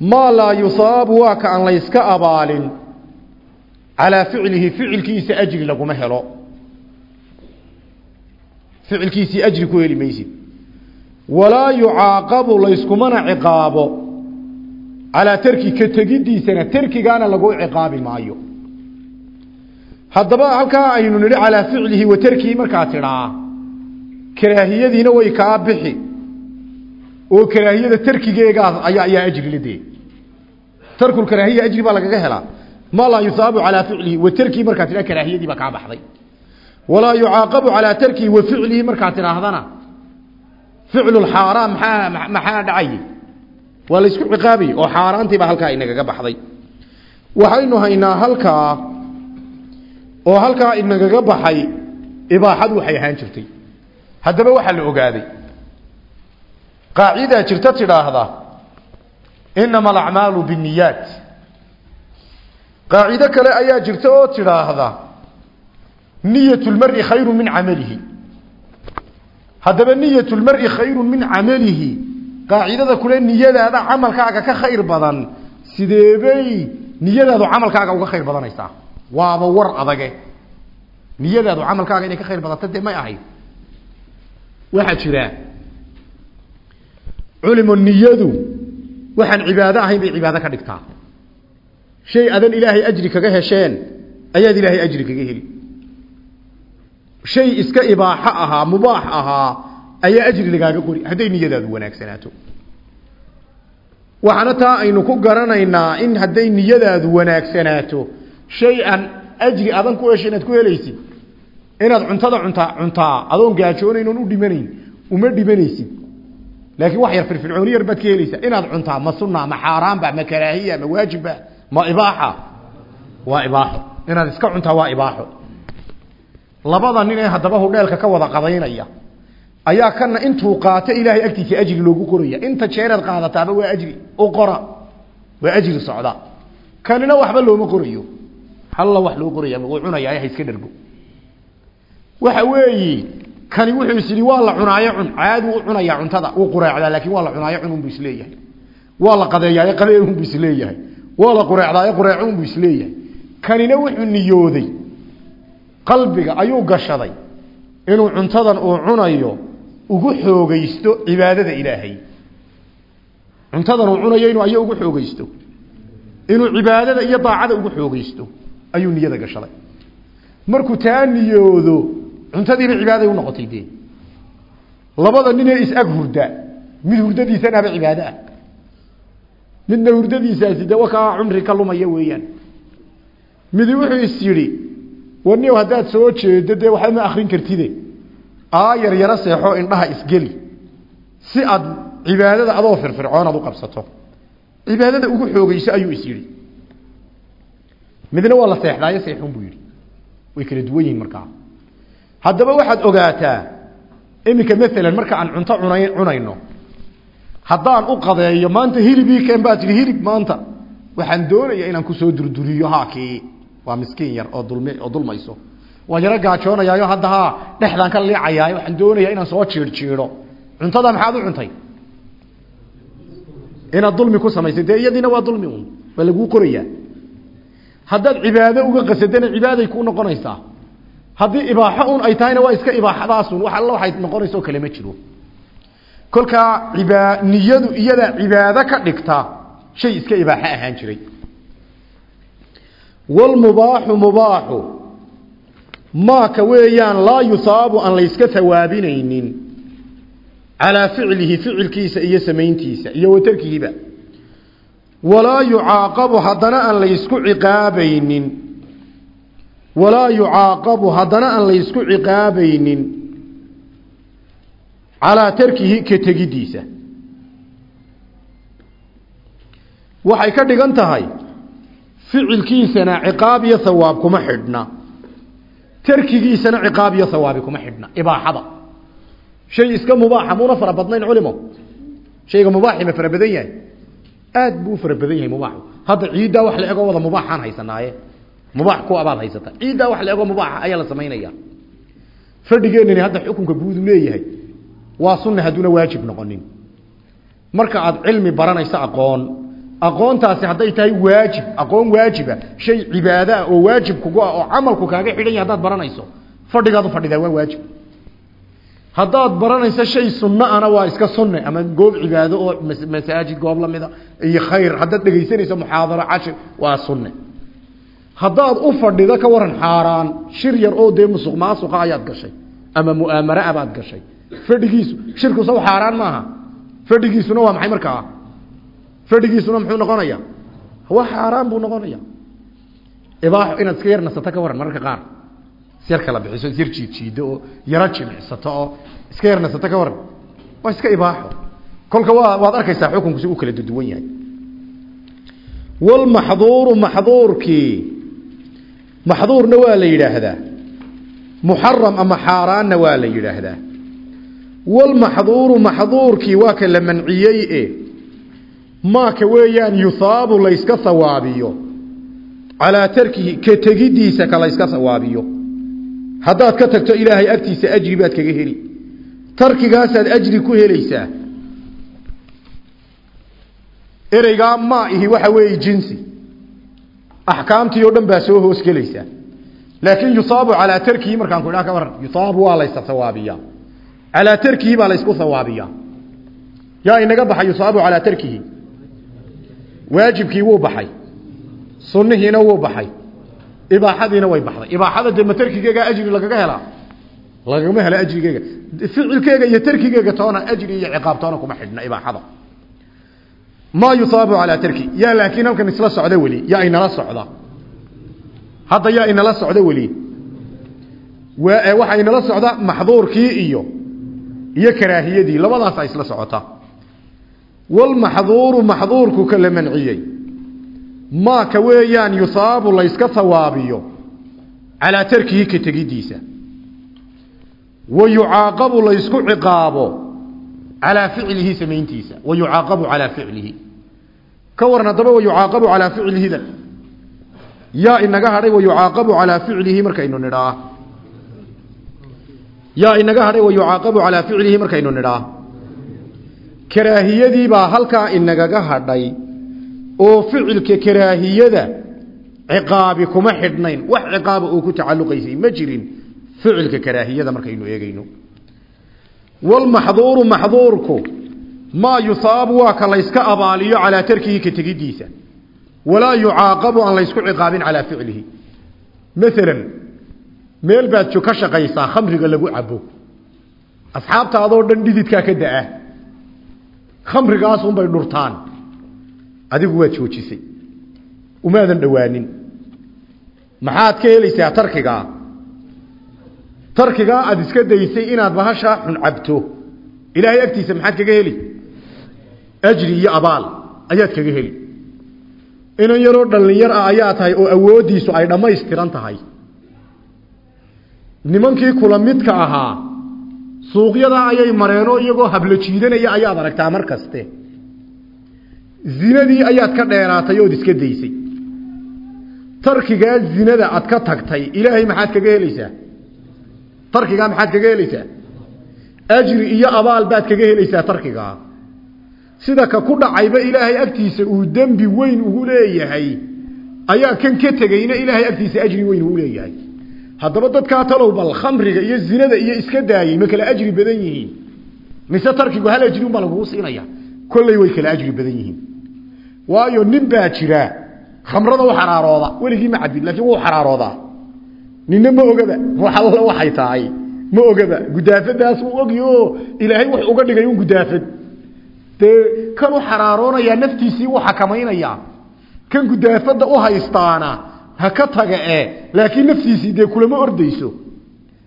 Maa laa yusaabu waa ka aan layska abaalin calaa ficlihi ficilkiisa ajri laguma helo. Ficilkiisii ajri ku heli maysid. Walaa yucaaqabu layskumana ciqaabo calaa tarki ka tegidiisana tarkigaana lagu ciqaabi maayo haddaba halkaa aynu nidhi calaa ficlihi wa tarkihi markaa tidhaa karaahiyadiina way kaa bixi. Oo karaahiyada tarkigeegaas ayaa ayaa ajri la dee. Tarkul karaahiya ajri baa lagaga helaa. Ma laa yusaabu calaa ficlihi wa tarkihi markaa tidhaa karaahiyadii baa kaa baxday. Walaa yucaaqabu calaa tarkihi wa ficlihi markaa tidhaahdana ficlu xaaraam maxaa maxaa dhacayay waa la isku ciqaabayay oo xaaraantiibaa halkaa inagaga baxday. Waxaynu haynaa halkaa oo halkaa inagaga baxay ibaaxadu waxay ahaan jirtay. Haddaba waxaa la ogaaday qaacidaa jirta tidhaahda inama alacmaalu binniyaat. Qaacido kale ayaa jirta oo tidhaahda niyat lmari khayru min camalihi. Haddaba niyat lmari khayru min camalihi qaacidada kule niyadaada camalkaaga ka khayr badan sideebay niyadaadu camalkaaga uga khayr badanaysaa waaba war adage. Niyadaadu camalkaaga inay ka khayr badanta dee may ahayd waxaa jira culimo niyadu waxaan cibaado ahayn bay cibaado ka dhigtaa. Shay adan ilaahay ajri kaga hesheen ayaad ilaahay ajri kaga heli. Shay iska ibaaxo ahaa mubaax ahaa ayaa ajri lagaaga qori hadday niyadaadu wanaagsanaato waxaana taa aynu ku garanaynaa in hadday niyadaadu wanaagsanaato shay aan ajri adan ku hesha inaad ku helaysid inaad cuntada cuntaa cuntaa adoon gaajoonayn oon u dhimanayn uma dhimanaysid laakiin wax yar firfircooni yar baad ka helaysaa inaad cuntaa ma sunna ma xaaraanba ma karaahiya ma waajibba ma ibaaxa waa ibaaxo inaad iska cuntaa waa ibaaxo labada nin ee haddaba hudheelka ka wada qadaynaya ayaa kana intuu qaato ilaahay agtiisa ajri loogu qoraya inta jeeraad qaadataaba waa ajri u qora waa ajri socda kanina waxba looma qorayo halla wax loo qoraya wuu cunayaa ha iska dhargo waxa weeyi kani wuxuu is waa la cunaayo cun caadi u cunayaa cuntada uu qureecdaa laakiin waa la cunaayo cun unbu is leeyahay. Waa la qadeeyaayo qadee unbu is leeyahay. Waa la qureecdaayo qureeco unbu is leeyahay. Kanina wuxuu niyooday qalbiga ayuu gashaday inuu cuntadan uu cunayo ugu xoogaysto cibaadada ilaahay. Cuntadan uu cunayo inuu ayo ugu xoogaysto. Inuu cibaadada iyo daacada ugu xoogaysto ayuu niyada gashaday markuu taa niyoodo cuntadiiba cibaaday u noqotay dee. Labada ninee is-ag hurda mid hurdadiisanaaba cibaado ah midna hurdadiisaasi de wakaa cumri ka lumaya weeyaan. Midi wuxuu is yidhi warniyow haddaad soo jeedo dee waxba ma akrin kartide. Aayar yaro seexo indhaha isgeli si aad cibaadada adoo firfircoon aad u qabsato. Cibaadada ugu xoogayso ayuu is yidhi midna waa la seexdaayo seexun buu yidhi. Way kala duwan yihiin markaa. Haddaba waxaad ogaataa iminka maalan marka aan cunto cuna cunayno haddaan u qadeeyo maanta hilibii keen baa tihi hilib maanta waxaan doonayaa inaan ku soo durduriyo haakii waa miskiin yar oo dulm oo dulmayso. Waan yaro gaajoonayaayo hadda haa dhexdaan ka liicayaayo waxaan doonayaa inaan soo jiirjiiro cuntada maxaad u cuntay? Inaad dulmi ku samaysay dee waa dulmi un waa laguu qorayaa haddaad cibaado uga qasadana cibaaday kuu noqonaysaa. Haddii ibaaxo un ay tahayna waa iska ibaaxadaasun wax alla waxay noqonaysa oo kale ma jiro. Kolkaa ibaa niyadu iyadaa cibaado ka dhigta shay iska ibaaxo ahaan jiray. Walmubaaxu mubaaxu maaka weeyaan laa yusaabu aan layska hawaabinaynin calaa ficlihi ficilkiisa iyo samayntiisa iyo watarkihiba walaa yucaaqabu haddana aan laysku ciqaabaynin. Walaa yucaaqabu haddana aan laysku ciqaabaynin. Calaa tarkihi ka tegiddiisa waxay ka dhigan tahay ficilkiisana ciqaab iyo hawaab kuma xidhna. Tarkigiisana ciqaab iyo hawaabi kuma xidhna. Ibaaxada shay iska mubaaxa muuna fara badnayn culimo. Shayga mubaaxi ma fara badan yahay aad buu u yahay mubaaxu hadda ciiddaa wax la egoo wada mubaaxaan haysanaaye. Mubaax ku abaad haysata. Ciiddaa wax la egoo mubaaxa ayaa la samaynaya. Fadhigeennani hadda xukunka guudu leeyahay waa sunna hadduuna waajib noqonin. Marka aad cilmi baranayso aqoon aqoontaasi hadday tahay waajib aqoon waajiba shay cibaado ah oo waajib kugu ah oo camalku kaaga xidhan yahay haddaad baranayso fadhigaad u fadhidaa waa waajib haddaad baranayso shay sunno ana waa iska sunne ama goob cibaado oo masaajid goob la mida iyo khayr. Haddaad dhegaysanayso muxaadaro cashir waa sunne. Haddaad u fadhido ka waran xaaraan shir yar oo dee musuq maasuqa ayaad gashay ama mu'aamara abaad gashay. Fadhigiisu shirku saw xaaraan maaha. Fadhigiisuna waa maxay markaa? Fadhigiisuna muxuu noqonaya waa xaaraan buu noqonaya ibaaxo inaad iska yar nasato ka waran mararka qaar isyar kala bixiso isyar jiidjiido oo yaro jimicsato oo iska yar nasato ka waran. Waa iska ibaaxo. Kolka waa waad arkaysaa xukunku si u kala duwan yahay. Walmaxduuru maxduurkii maxduurna waa la yidhaahdaa. Muxaram ama xaaraanna waa la yidhaahdaa. Walmaxduuru maxduurkii waa ka la manciyey e. Maaka weeyaan yuhaabu layska hawaabiyo calaa tarkihi ka tegiddiisa ka layska hawaabiyo haddaad ka tagto ilaahay agtiisa ajri baad kaga heli. Tarkigaasaad ajri ku helaysaa. Ereygaa maa ihi waxa weeye jinsi. Axkaamtii oo dhan baa soo hoosgelaysaa laakiin yusaabu calaa tarkihi markaan ku idhaha ka waran yusaabu waa laysa hawaabiyaa calaa tarkihi baa laysku hawaabiyaa yaa inaga baxay yusaabu calaa tarkihi? Waajibkii wuu baxay. Sunnihiina wuu baxay ibaaxadiina way baxday. Ibaaxada dee ma tarkigeega ajri lagaga helaa? Lagama helo ajrigeega ficilkeega iyo tarkigeega toona ajri iyo ciqaab toona kuma xidhna ibaaxada maa yusaabu calaa tarki. Yaa laakiin halkan isla socda weli yaa inala socda. Hadda yaa inala socda weli. Waxaa inala socda maxduurkii iyo iyo karaahiyadii. Labadaasa isla socota walmaxduuru maxduurku kala manciyey maaka weeyaan yusaabu layska hawaabiyo calaa tarkihi ka tegiddiisa wa yucaaqabu laysku ciqaabo calaa ficlihi samayntiisa. Wa yucaaqabu calaa ficlihi. Ka waran haddaba wa yucaaqabu calaa ficlihida yaa inaga hadhay wa yucaaqabu calaa ficlihi markaynu nidhaa. Yaa inaga hadhay wa yucaaqabu calaa ficlihi markaynu nidhaa. Karaahiyadiibaa halkaa inagaga hadhay oo ficilka karaahiyada ciqaabi kuma xidhnayn. Wax ciqaaba oo ku tacalluqaysay ma jirin ficilka karaahiyada markaynu eegayno. Walmaxduuru maxduurku maa yusaabu waa ka layska abaaliyo calaa tarkihi ka tegiddiisa walaa yucaaqabu aan laysku ciqaabin calaa ficlihi. Maalan meel baad ka shaqaysaa khamriga lagu cabo. Asxaabtaadoo dhan dhididkaa ka da'a khamrigaasunbay dhurtaan adigu waad joojisay. Umaadan dhowaanin maxaad ka helaysaa tarkigaa tarkigaa aada iska daysay inaad bahashaa xun cabto. Ilaahay agtiisa maxaad kaga heli? Ajri iyo abaal ayaad kaga heli. Inan yaroo dhallinyar ah ayaa tahay oo awooddiisu ay dhammaystiran tahay. Nimankii kula midka ahaa suuqyadaa ayay mareenoo iyagoo hablo jiidanaya ayaad aragtaa mar kaste zinadii ayaad ka dheeraatay ood iska daysay. Tarkigaa zinada aad ka tagtay ilaahay maxaad kaga helaysaa? Tarkigaa maxaad kaga helaysaa? Ajri iyo abaal baad kaga helaysaa tarkigaa sida ka ku dhacayba ilaahay agtiisa uu dembi weyn ugu leeyahay. Ayaa kan ka tegayna ilaahay agtiisa ajri weyn ugu leeyahay. Haddaba dadkaa talow bal khamriga iyo zinada iyo iska daayey ma kala ajri badan yihiin? Mise tarkigu hal ajri unbaa lagugu siinaya? Kolley way kala ajri badan yihiin waayo nin baa jira. Khamrada u xaraarooda weligii ma cabin laakiin wuu xaraaroodaa ninna ma ogaba. Wax alla waxay tahay. Ma ogaba. Gudaafadaas uu ogyo. Ilaahay wax uga dhigay un gudaafad. Dee kan u naftiisii u xakamaynayaa kan gudaafada u haystaana ha ka taga e laakiin naftiisii dee kulama ordayso.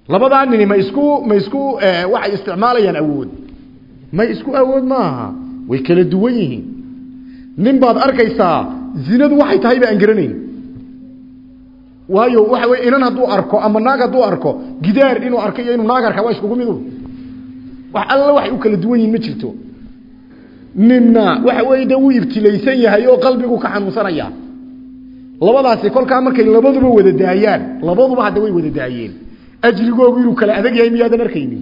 Labadaa nini ma isku ma isku waxay isticmaalayaan awood. Ma isku awood maaha. Way kala duwan yihiin nin baad arkaysaa zinadu waxay tahay ba aan garanayn. Waayo waxa wey inan hadduu arko ama naag hadduu arko gidaar inuu arko iyo inuu naag arka waa iskugu midu. Wax alla waxay u kala duwan yihiin ma jirto. Ninna waxa weeye de wuu ibtilaysan yahay oo qalbigu ka xanuunsanaya. Labadaasi kolkaa markay labaduba wada daayaan labaduba hadda way wada daayeen. Ajrigoogu inuu kala adag yahay miyaadan arkaynin?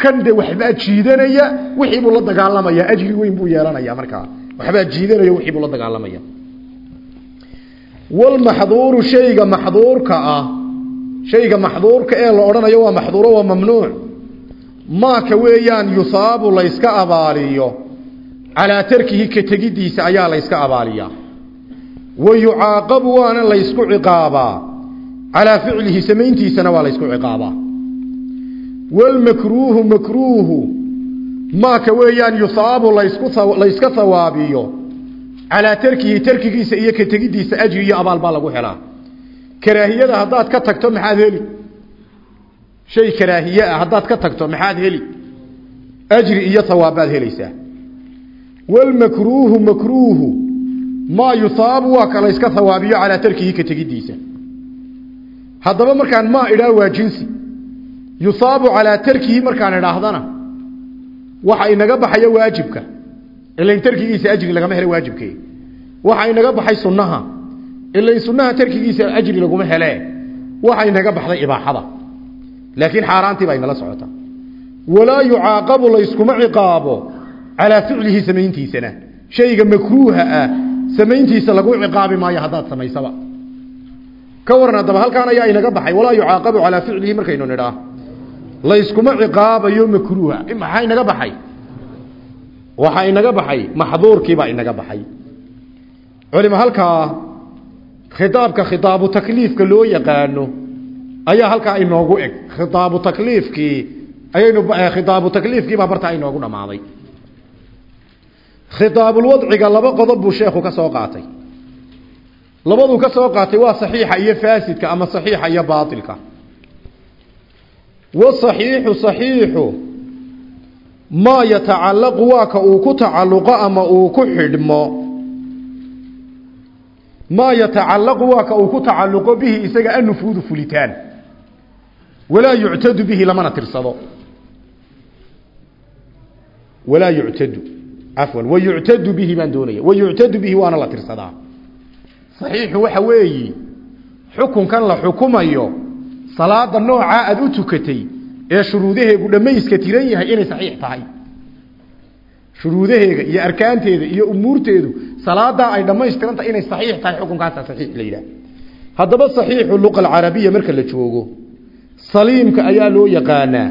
Kan de waxbaa jiidanaya wixii buu la dagaalamaya ajri weyn buu yeelanaya markaa waxbaa jiidanaya wixii la dagaalamaya. Walmaxduuru shayga maxduurka ah shayga maxduurka ee la odhanayo waa maxduuro waa mamnuuc. Maaka weeyaan yusaabu layska abaaliyo calaa tarkihi ka tegidiisa ayaa layska abaaliyaa. Wa yucaaqabu waana laysku ciqaabaa calaa ficlihi samayntiisana waa laysku ciqaabaa. Walmakruuhu makruuhu maaka weeyaan yusaabu layska hawaabiyo calaa tarkihi tarkigiisa iyo ka tegidiisa ajri iyo abaal baa lagu helaa. Karaahiyada haddaad ka tagto maxaad heli? Shay karaahiye ah haddaad ka tagto maxaad heli? Ajri iyo hawaabbaad helaysaa. Walmakruuhu makruuhu maa yusaabu waa ka layska hawaabiyo calaa tarkihi ka tegidiisa. Haddaba markaan maa idhaa waa yusaabu calaa tarkihi markaan idhaahdana waxa inaga baxaya waajibka. Ilain tarkigiisa ajri lagama helo waajibke waxa inaga baxay sunnaha. Ilain sunnaha tarkigiisa ajri laguma hele. Waxa inaga baxday ibaaxada laakiin xaaraantii baa inala socota. Walaa yucaaqabu layskuma ciqaabo calaa ficlihi samayntiisana. Shayga makruuha ah samayntiisa lagu ciqaabi maayo haddaad samaysaba. Ka waran haddaba halkaan ayaa inaga baxay. Walaa yucaaqabu calaa ficlihi markaynu nidhaa layskuma ciqaabayo makruuha maxaa inaga baxay? Waxaa inaga baxay? Maxduurkiibaa inaga baxay. Culima halkaa khitaabka khitaabu takliifka loo yaqaano ayaa halkaa inoogu eg. Khitaabu takliifkii ayaynu khitaabu takliifkiibaa bartaa inoogu dhammaaday. Khitaabulwadciga laba qodob buu sheekhu ka soo qaatay. Labaduu ka soo qaatay waa saxiixa iyo faasidka ama saxiixa iyo baatilka wasaxiixu saxiixu maa yatacallaqu waa ka uu ku tacalluqo ama uu ku xidhmo. Maa yatacallaqu waa ka uu ku tacalluqo bihi isaga annufuudu fulitaan. Walaa yuctadu bihi lamana tirsado. Walaa yuctadu. Cafwan wayuctadu bihi baan doonaya. Wayuctadu bihi waana la tirsadaa. Saxiixu salaada noocaa aada u tukatay ee shuruudaheegu dhammayska tiran yahay inay saxiix tahay. Shuruudaheega iyo arkaanteeda iyo umuurteedu salaadaa ay dhammaystiran inay saxiix tahay xukunkaasa saxiix la yidhaah haddaba saxiixu luqa alcarabiya marka la joogo saliimka ayaa loo yaqaanaa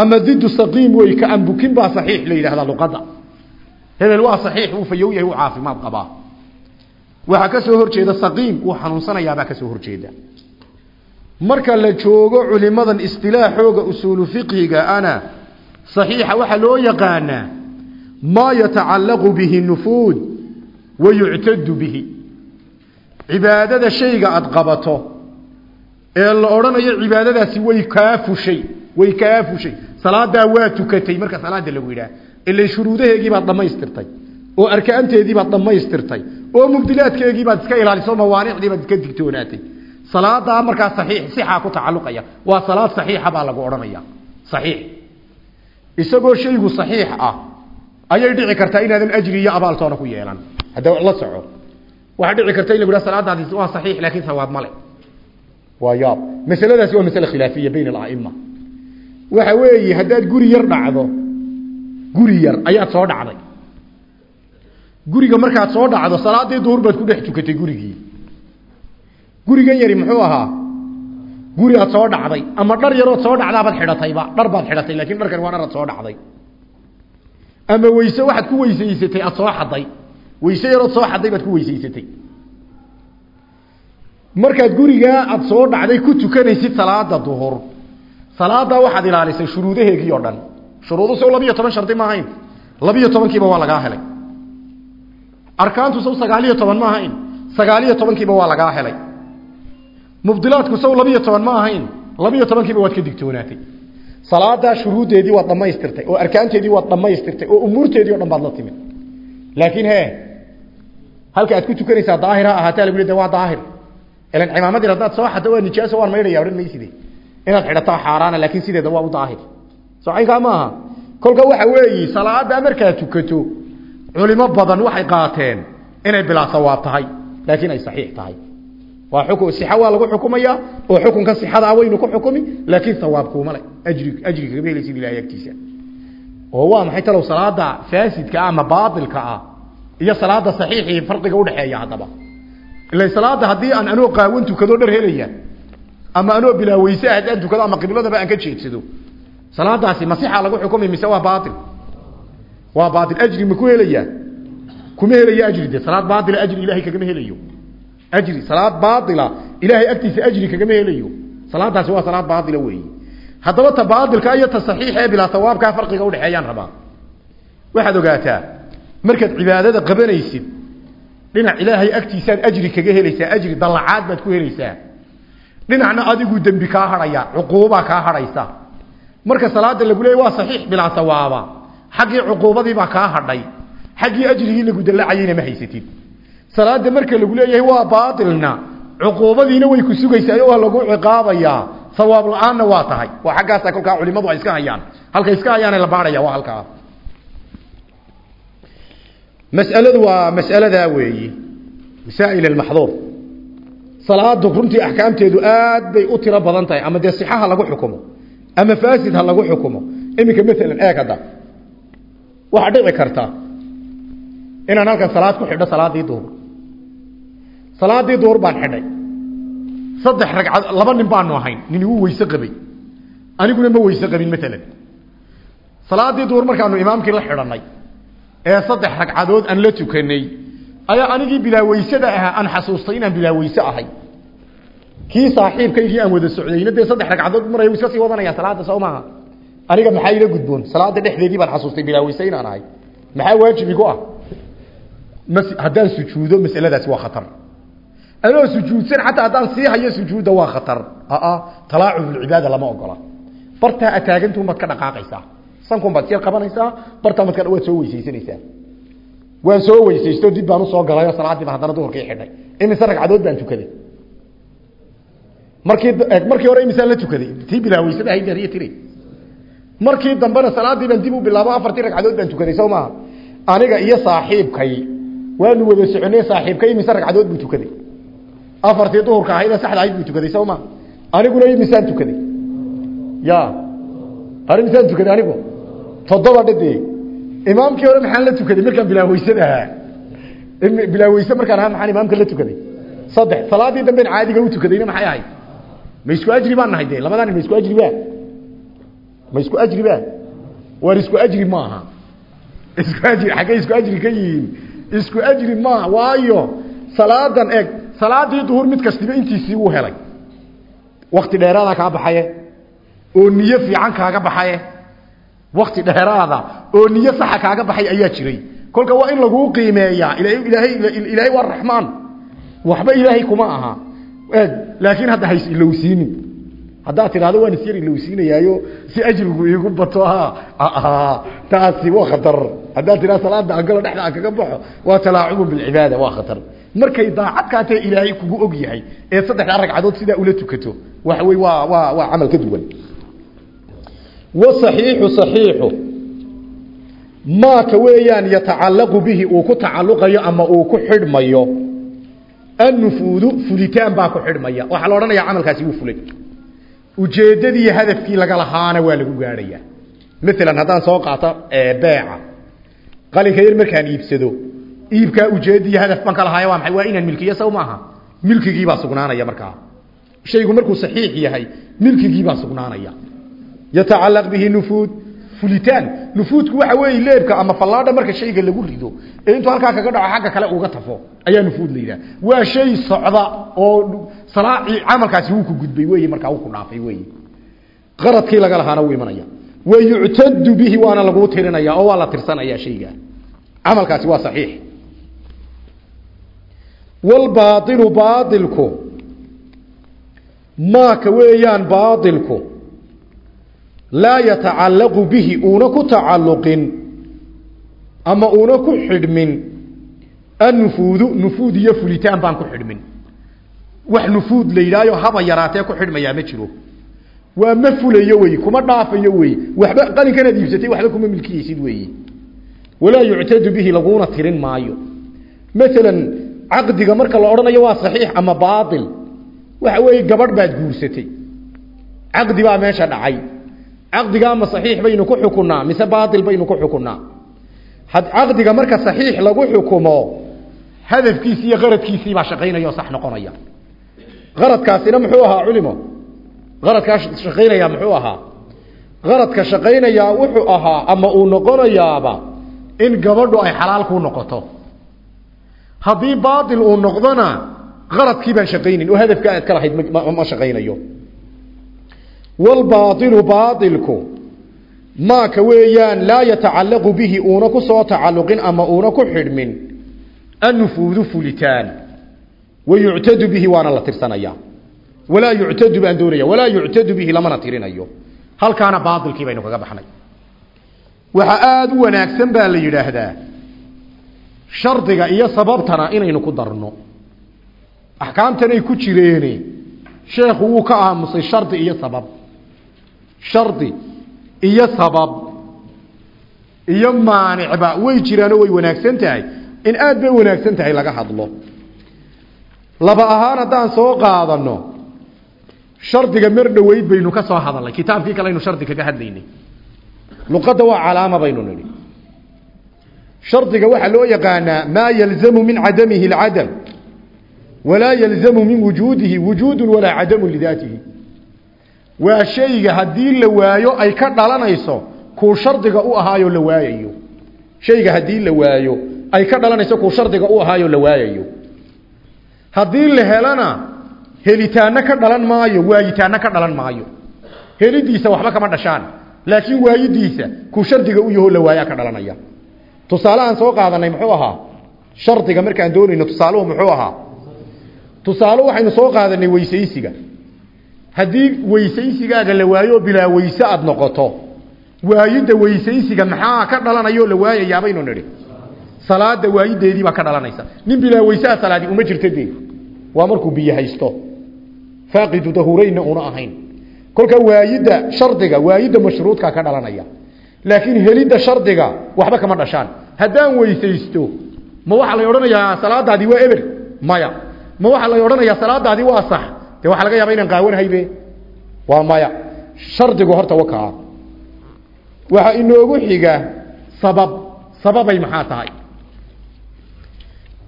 ama didu saqiim wey ka ambukin baa saxiix la yidhahdaa luqadda. Hebel waa saxiix uu fayow yahay uu caafimaad qabaa. Waxaa ka soo horjeeda saqiim uu xanuunsanayaabaa ka soo horjeeda marka la joogo culimadan istilaaxooga usuulu fiqhiga ana saxiixa waxaa loo yaqaanaa maa yatacallaqu bihi nufuud wa yuctadu bihi. Cibaadada shayga aada qabato ee la odhanayo cibaadadaasi way kaa fushay way kaa fushay. Salaadaa waa tukatay marka salaada lagu yidhaah ila shuruudaheegii baad dhammaystirtay oo arkaanteedii baad dhammaystirtay oo mubdilaadkeegii baad iska ilaaliso mawaanicdii baad iska digtoonaatay salaadaa markaa saxiix sixaa ku tacalluqaya. Waa salaad saxiixa baa lagu odhanaya. Saxiix. Isagoo shaygu saxiix ah ayay dhici kartaa inaadan ajri iyo abaaltoona ku yeelan. Hadda la soco. Waxaa dhici karta in lagu yidhaha salaadaasi waa saxiix laakiin sawaab male waa yaab. Masaladaasi waa masale khilaafiya bayna alaa'ima waxa weeye haddaad guri yar dhacdo guri yar ayaad soo dhacday. Guriga markaad soo dhacdo salaadii duhur baad ku dhex tukatay gurigii gurigan yari muxuu ahaa? Guri aad soo dhacday. Ama dhar yarood soo dhacdaabaad xidhatayba. Dhar baad xidhatay laakiin dharkan waa dhar aad soo dhacday. Ama weyse waxaad ku weysaysatay aad soo xaday weyse yarood soo xaday baad ku weysaysatay markaad gurigaa aad soo dhacday ku tukanaysid salaada duhur. Salaada waxaad ilaalisay shuruudaheegii oo dhan. Shuruudu sow labiyo toban shardi ma ahayn. Labiyo tobankiiba waa lagaa helay. Arkaantu sow sagaaliyo toban ma ahayn. Sagaaliyo tobankiiba waa lagaa helay mubdilaadku sow labiyo toban ma ahayn. Labiyo tobankiiba waad ka digtoonaatay salaadaa shuruuddeedii waad dhammaystirtay oo arkaanteedii waad dhammaystirtay oo umuurteedii o dhan la timid. Laakiin he halka aad ku tukanaysaa daahir ha ahaataa lagu waa daahir. Ilan cimaamadir haddaad soo xaddo waa nijaaso waan maydhaya odhan mayside inaad xidhataa xaaraana laakiin sideeda waa u daahir. Socaynkaa maaha kolka waxa weeyi salaada markaad tukato culimo badan waxay qaateen inay bilaa sawaab tahay laakiin ay saxiix tahay waa xukun sixa waa lagu xukumaya oo xukunka sixada waynu ku xukumi laakiin sawaab kuma le ajri ajri kaga helaysid ilaahay agtiisa. Oo waa maxay talow salaada faasidka ama baatilka ah iyo salaada saxiixii farqiga u dhaxeeya hadaba ilaa salaada haddii aan anoo qaawan tukado dhar helaya ama anoo bilaa weyse haddaan tukado ama qibladaba aan ka jeedsado salaadaasi masixa lagu xukumay mise waa baatil? Waa baatil. Ajri ma ku helaya kuma helayo ajri de salaad baatila ajri ilaahay kagama helayo ajri salaad baatila ilaahay agtiisa ajri kagama helayo salaadaasi waa salaad baatila weeyi. Haddaba ta baatilka iyo ta saxiixa ee bilaa sawaabkaa farqiga udhexeeyaan rabaa. Waxaad ogaataa markaad cibaadada qabanaysid dhinac ilaahay agtiisaad ajri kaga helaysaa ajri dallacaad baad ku helaysaa. Dhinacna adigu dembi kaa hadhaya cuquubaa kaa hadhaysa marka salaada lagu leeyay waa saxiix bilaa sawaaba. Xaggii cuquubadiibaa kaa hadhay. Xaggii ajrigii lagu dallacayeyna ma haysatid salaada marka lagu leeyahay waa baatilna. Cuquubadiina way ku sugaysaa oo lagu ciqaabayaa. Sawaab la'aanna waa tahay. Waa xaggaasa kolkaa culimadu ay iska hayaan. Halkay iska hayaana la baadhaya waa halkaa. Mas'aladu waa mas'aladaa weeyi. Masaa'il almaxduur salaadu runtii axkaamteedu aad bay u tiro badan tahay ama dee sixaha lagu xukumo ama faasid ha lagu xukumo. Iminka maalan eeg hadda. Waxaa dhici karta. Inaan halkan salaad ku xidho salaadii duhur salaadii duhur baan xidhay saddex ragcad laba nin baanu ahayn nin wuu weyse qabay aniguna ma weyse qabin maalan salaadii duhur markaanu imaamkii la xidhanay ee saddex ragcadood aan la tukanay ayaa anigii bilaa weysada ahaa aan xasuustay inaan bilaa weyse ahay kii saaxiibkaygii aan wada socdayna dee saddex ragcadood maray iska sii wadanaya salaada soo maaha aniga maxaa ila gudboon salaada dhexdeedii baan xasuustay bilaa weyse inaan ahay maxaa waajibigu ah mas haddaan sujuudo masaladaasi waa khatar anoo sujuudsan xataa haddaan sii hayo sujuudda waa khatar. Aa talaacub lcibaada lama ogola. Bartaa ataagantuun baad ka dhaqaaqaysaa? Sankuun baad siyar qabanaysaa? Bartaa madka waad soo weysaysanaysaa? Waan soo weysaysto dib baan u soo galayoo salaadiiba haddana duhurkii xidhay. Imise ragcadood baan tukaday markii markii hore imisaan la tukaday tii bilaa weysada ahayd dariyo tiri. Markii dambena salaadii baan dib u bilaabo afartii ragcadood baan tukaday soo maaha aniga iyo saaxiibkay waanu wada soconay saaxiibkay imise ragcadood buu tukaday afartii duhurka ahayd saxda ahayd buu tukaday maaha aniguna imisaan tukaday. Ya. Ani misaan tukaday anigu? Toddoba dhadee imaamkii hore maxaan la tukaday? Markaan bilaa weysada ahaa markaan ahaa maxaan imaamka la tukaday? Saddex. Salaadii damben caadiga u tukadayna maxay ahayd? Ma isku ajri baan nahay de labadan ma isku ajri ba ma isku ajri ba war isku ajri maaha? Isku ajri xaggay isku ajri ka isku ajri maaha. Waayo salaadan eg salaadii duhur mid kastiba intiisii uu helay wakti dheeraada kaa baxaye oo niyo fiican kaaga baxaye wakti dheeraada oo niyo saxa kaaga baxay ayaa jiray kolka waa in laguu qiimeeyaa ilaahay ilaahay waa raxmaan waxba ilaahay kuma aha laakiin hadda hays ilowsiinin haddaad tidhahdo waan isyar ilowsiinayaayo si ajrigu iigu bato taasi waa khatar haddaad tidhahdo salaada angalo dhexda aan kaga baxo waa talaacubun bilcibaada waa khatar markay daacadkaatee ilaahay kugu og yahay ee saddexdaa ragcadood sidaa ula tukato. Waxa wey waa waa waa camal ka duwan. Wasaxiixu saxiixu maaka weeyaan yatacallaqu bihi uu ku tacalluqayo ama uu ku xidhmayo. Annufuudu fulitaan baa ku xidhmaya. Waxaa la odhanayaa camalkaasi wuu fulay. Ujeeddadii hadafkii laga lahaana waa lagu gaadhayaa. Maalan haddaan soo qaato beeca. Qalinka yar markaan iibsado iibkaa ujeeddaiyo hadaf baan ka lahaaya waa maxay? Waa inaan milkiyo saw maaha. Milkigiibaa sugnaanaya markaa shaygu markuu saxiix yahay milkigiibaa sugnaanaya. Yatacalaq bihi nufuud. Fulitaan. Nufuudku waxa weeye leebka ama fallaadha marka shayga lagu rido ee intuu kaga dhaco xagga kale uga tafo ayaa nufuud la waa shay socda oo salaaci camalkaasi wuu ku gudbay weeye markaa wuu ku dhaafay weeye. Qaradkii laga lahaana wuu imanaya. Wa yuctadu bihi waana laguu tirinaya oo waa la tirsanaya shayga. Camalkaasi waa saxiix walbaailu baailku maaka weeyaan baailku laa yatacallaqu bihi uuna ku tacalluqin ama uuna ku xidhmin annufuudu nufuud iyo fulitaan ku xidhmin wax nufuud la haba yaraatee ku xidhmayaa ma jiro waa ma fulayo wey kuma dhaafayo wey waxba qalinkanaad iibsatay waxba kuma milkiyeysid weeye walaa yuctadu bihi laguna tirin maayo maalan caqdiga marka la odhanayo waa saxiix ama baail waxa weeye gabadh baad guursatay. Caqdi baa meesha dhacay. Caqdiga ama saxiix baynu ku xukunaa mise baail baynu ku xukunaa caqdiga marka saxiix lagu xukumo hadafkiisi iyo qaradkiisii baa shaqaynaya oo sax noqonaya. Qaradkaasina muxuu ahaa culimo? Qaradkaa shaqaynaya muxuu ahaa? Qaradka shaqaynayaa wuxuu ahaa ama uu noqonayaaba in gabadhu ay xalaal ku noqoto haddii baail uu noqdona qaradkii baan shaqaynin oo hadafka aad ka lahayd ma shaqaynayo. Walbaailu baailku maaka weeyaan laa yatacallaqu bihi uuna ku soo tacalluqin ama uuna ku xidhmin. Annufuudu fulitaan wa yuctadu bihi waana la tirsanaya. Walaa yuctadu baan doonaya walaa yuctadu bihi lamana tirinayo. Halkaana baailkii baynu kaga baxnay. Waxaa aada u wanaagsan baa la yidhaahdaa shardiga iyo sababtana inaynu ku darno. Axkaamtanay ku jireene. Sheekhu wuu ka aamusay shardi iyo sabab. Shardi iyo sabab iyo maanicba way jiraanoo way wanaagsan tahay. In aad bay wanaagsan tahay laga hadlo. Laba ahaan haddaan soo qaadano shardiga mar dhoweyd baynu ka soo hadalnay kitaabkii kale aynu shardi kaga hadlaynay. Luqadda waa calaama baynu nidhi shardiga waxaa loo yaqaanaa maa yalzamu min cadamihi اlcadam walaa yalzamu min wujuudihi wujuudu walaa cadamu lidaatihi. Waa shayga haddii la waayo ay ka dhalanayso kuu shardiga u ahaayo la waayayo. Shayga haddii la waayo ay ka dhalanayso kuu shardiga u ahaayo la waayayo. Haddii la helana helitaano ka dhalan maayo waayitaano ka dhalan maayo. Helidiisa waxba kama dhashaan laakiin waayidiisa kuu shardiga u la waayaa ka dhalanaya tusaale aan soo qaadanay muxuu ahaa? Shardiga markaan doonayno tusaaluhu muxuu ahaa? Tusaale waxaynu soo qaadanay weysaysiga. Haddii weysaysigaaga la waayo bilaa weyse aada noqoto waayidda weysaysiga maxaa ka dhalanayoo la waayayabaynu nidhi. Salaada waayideedii baa ka dhalanaysa. Nin bilaa weyseha salaadi uma jirto waa markuu biyo haysto. Faaqidu dahureynna una ahayn. Kolka waayidda shardiga waayidda mashruudka ka dhalanaya. Laakiin helidda shardiga waxba kama dhashaan haddaan weysaysto ma waxaa la odhanayaa salaadaadii waa eber? Maya. Ma waxaa la odhanayaa salaadaadii waa sax? Dee waxaa laga yaaba inaan qaawanhaybe waa maya. Shardigu horta wakaa waxaa inoogu xiga sabab sababay maxaa tahay?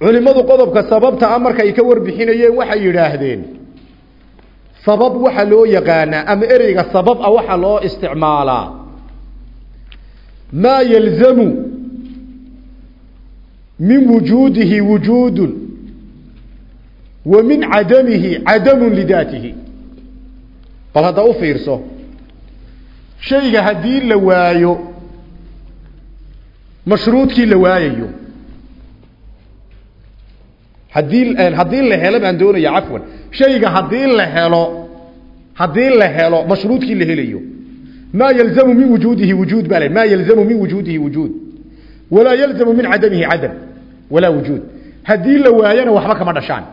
Culimmadu qodobka sababta a markay ka warbixinayeen waxay yidhaahdeen sabab waxaa loo yaqaanaa ama ereyga sabab a waxaa loo isticmaalaa. Maa yalzamu min wujuudihi wujuudun wa min cadamihi cadamun lidaatihi. Bal hadda u fiirso shayga haddii la waayo mashruudkii la waayayo haddii haddii la helo baan doonaya cafwan shayga haddii la helo haddii la helo mashruudkii la helayo ma yalzamu min wujuudihi wujuud baa ma yalzamu min wujuudihi wujuud walaa yalzamu min cadamihi cadam walaa wujuud. Haddii la waayana waxba kama dhashaan.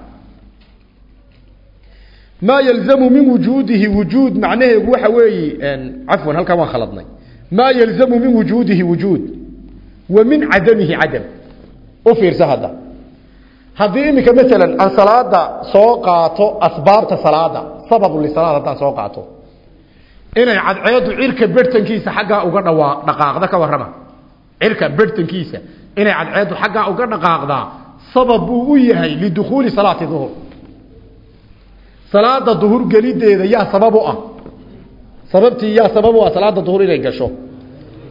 Ma yalzamu min wujuudihi wujuud macnaheedu waxa weeye cafwan halkan waan khaladnay. Ma yalzamu min wujuudihi wujuud wa min cadamihi cadam. U fiirsa hadda. Haddii iminka maalan aan salaada soo qaato asbaabta salaada sababu lisalaad haddaan soo qaato inay cirka bertankiisa xaggaa uga dhawaa dhaqaaqda ka cirka bertankiisa inay cadceedu xaggaa uga dhaqaaqdaa sabab buu u yahay lidukhuuli salaati duhur. Salaada duhur gelideeda yaa sabab u ah. Sababtii yaa sabab u ah salaada duhur inay gasho.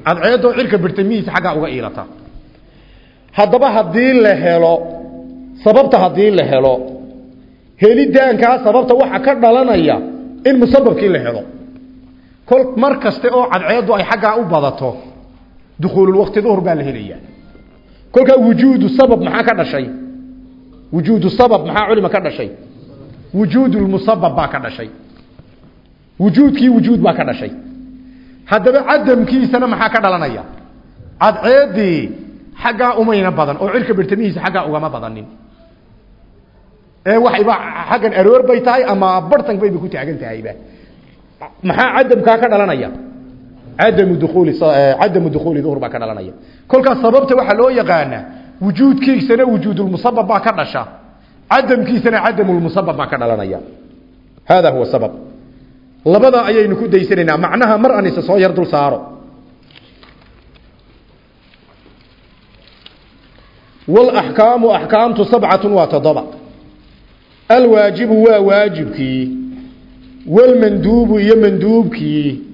Cadceedoo cirka bertamihiisa xaggaa uga iilata. Haddaba haddii la helo sababta haddii la helo helidaankaa sababta waxa ka dhalanaya in musababkii la helo. Kol mar kaste oo cadceedu ay xaggaa u badato dukuululwaqti duhur baa la helaya kolkaa wujuudu sabab maxaa ka dhashay wujuudu sabab maxaa culima ka dhashay wujuudulmusabab baa ka dhashay wujuudkii wujuud baa ka dhashay haddaba cadamkiisana maxaa ka dhalanaya cadceedii xaggaa umayna badan oo cirka bertamihiisa xaggaa ugama badanin ee waxayba xaggan aroor bay tahay ama bartank bayba ku taagan tahayba maxaa cadamkaa ka dhalanaya cadamu dukuuli cadamu dukuuli duhur baa ka dhalanaya kolkaas sababta waxaa loo yaqaanaa wujuudkiisana wujuudulmusabab baa ka dhasha cadamkiisana cadamulmusabab baa ka dhalanaya hada huwa sabab labada ayaynu ku daysanaynaa macnaha mar aan soo yar dul saaro walaxkaamu axkaamtu sabcatun waa toddoba alwaajibu waa waajibkii walmanduubu iyo manduubkii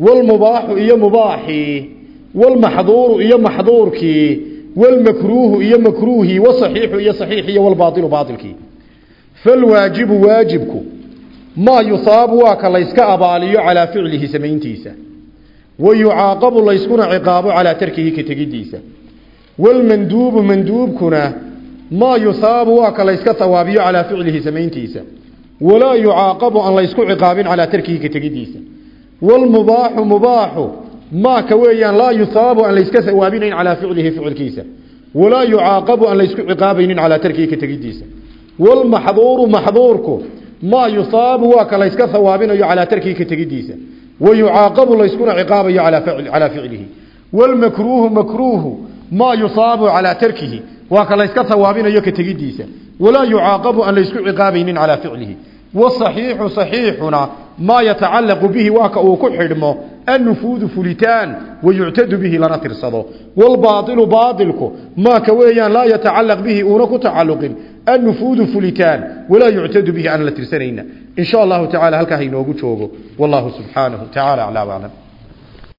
walmubaaxu iyo mubaaxii walmaxduuru iyo maxduurkii walmakruuhu iyo makruuhii wasaxiixu iyo saxiixi walbaailu baailkii falwaajibu waajibku maa yusaabu waa ka layska abaaliyo calaa ficlihi samayntiisa wa yucaaqabu layskuna ciqaabo calaa tarkihi ka tegidiisa walmanduubu manduubkuna maa yusaabu waa ka layska hawaabiyo calaa ficlihi samayntiisa walaa yucaaqabu aan laysku ciqaabin calaa tarkihi ka tegidiisa walmubaaxu mubaaxu maa ka weeyaan laa yusaabu aan layska hawaabinayn calaa ficlihi ficilkiisa walaa yucaaqabu aan laysku ciqaabaynin calaa tarkihi ka tegidiisa walmaxduuru maxduurku maa yusaabu waa ka layska hawaabinayo calaa tarkihi ka tegidiisa wa yucaaqabu layskuna ciqaabayo calaa ficlihi walmakruuhu makruuhu maa yusaabu calaa tarkihi waa ka layska hawaabinayo ka tegidiisa walaa yucaaqabu aan laysku ciqaabaynin calaa ficlihi wasaxiixu saxiixuna maa yatacallaqu bihi waa ka uu ku xidhmo annufuudu fulitaan wayuctadu bihi lana tirsado. Walbaailu baailku maa ka weeyaan laa yatacallaq bihi uuna ku tacalluqin annufuudu fulitaan walaa yuctadu bihi aan la tirsanayna in sha allahu tacala halkaa hainoogu joogo. Wallahu subxaanahu tacala aclaa aclam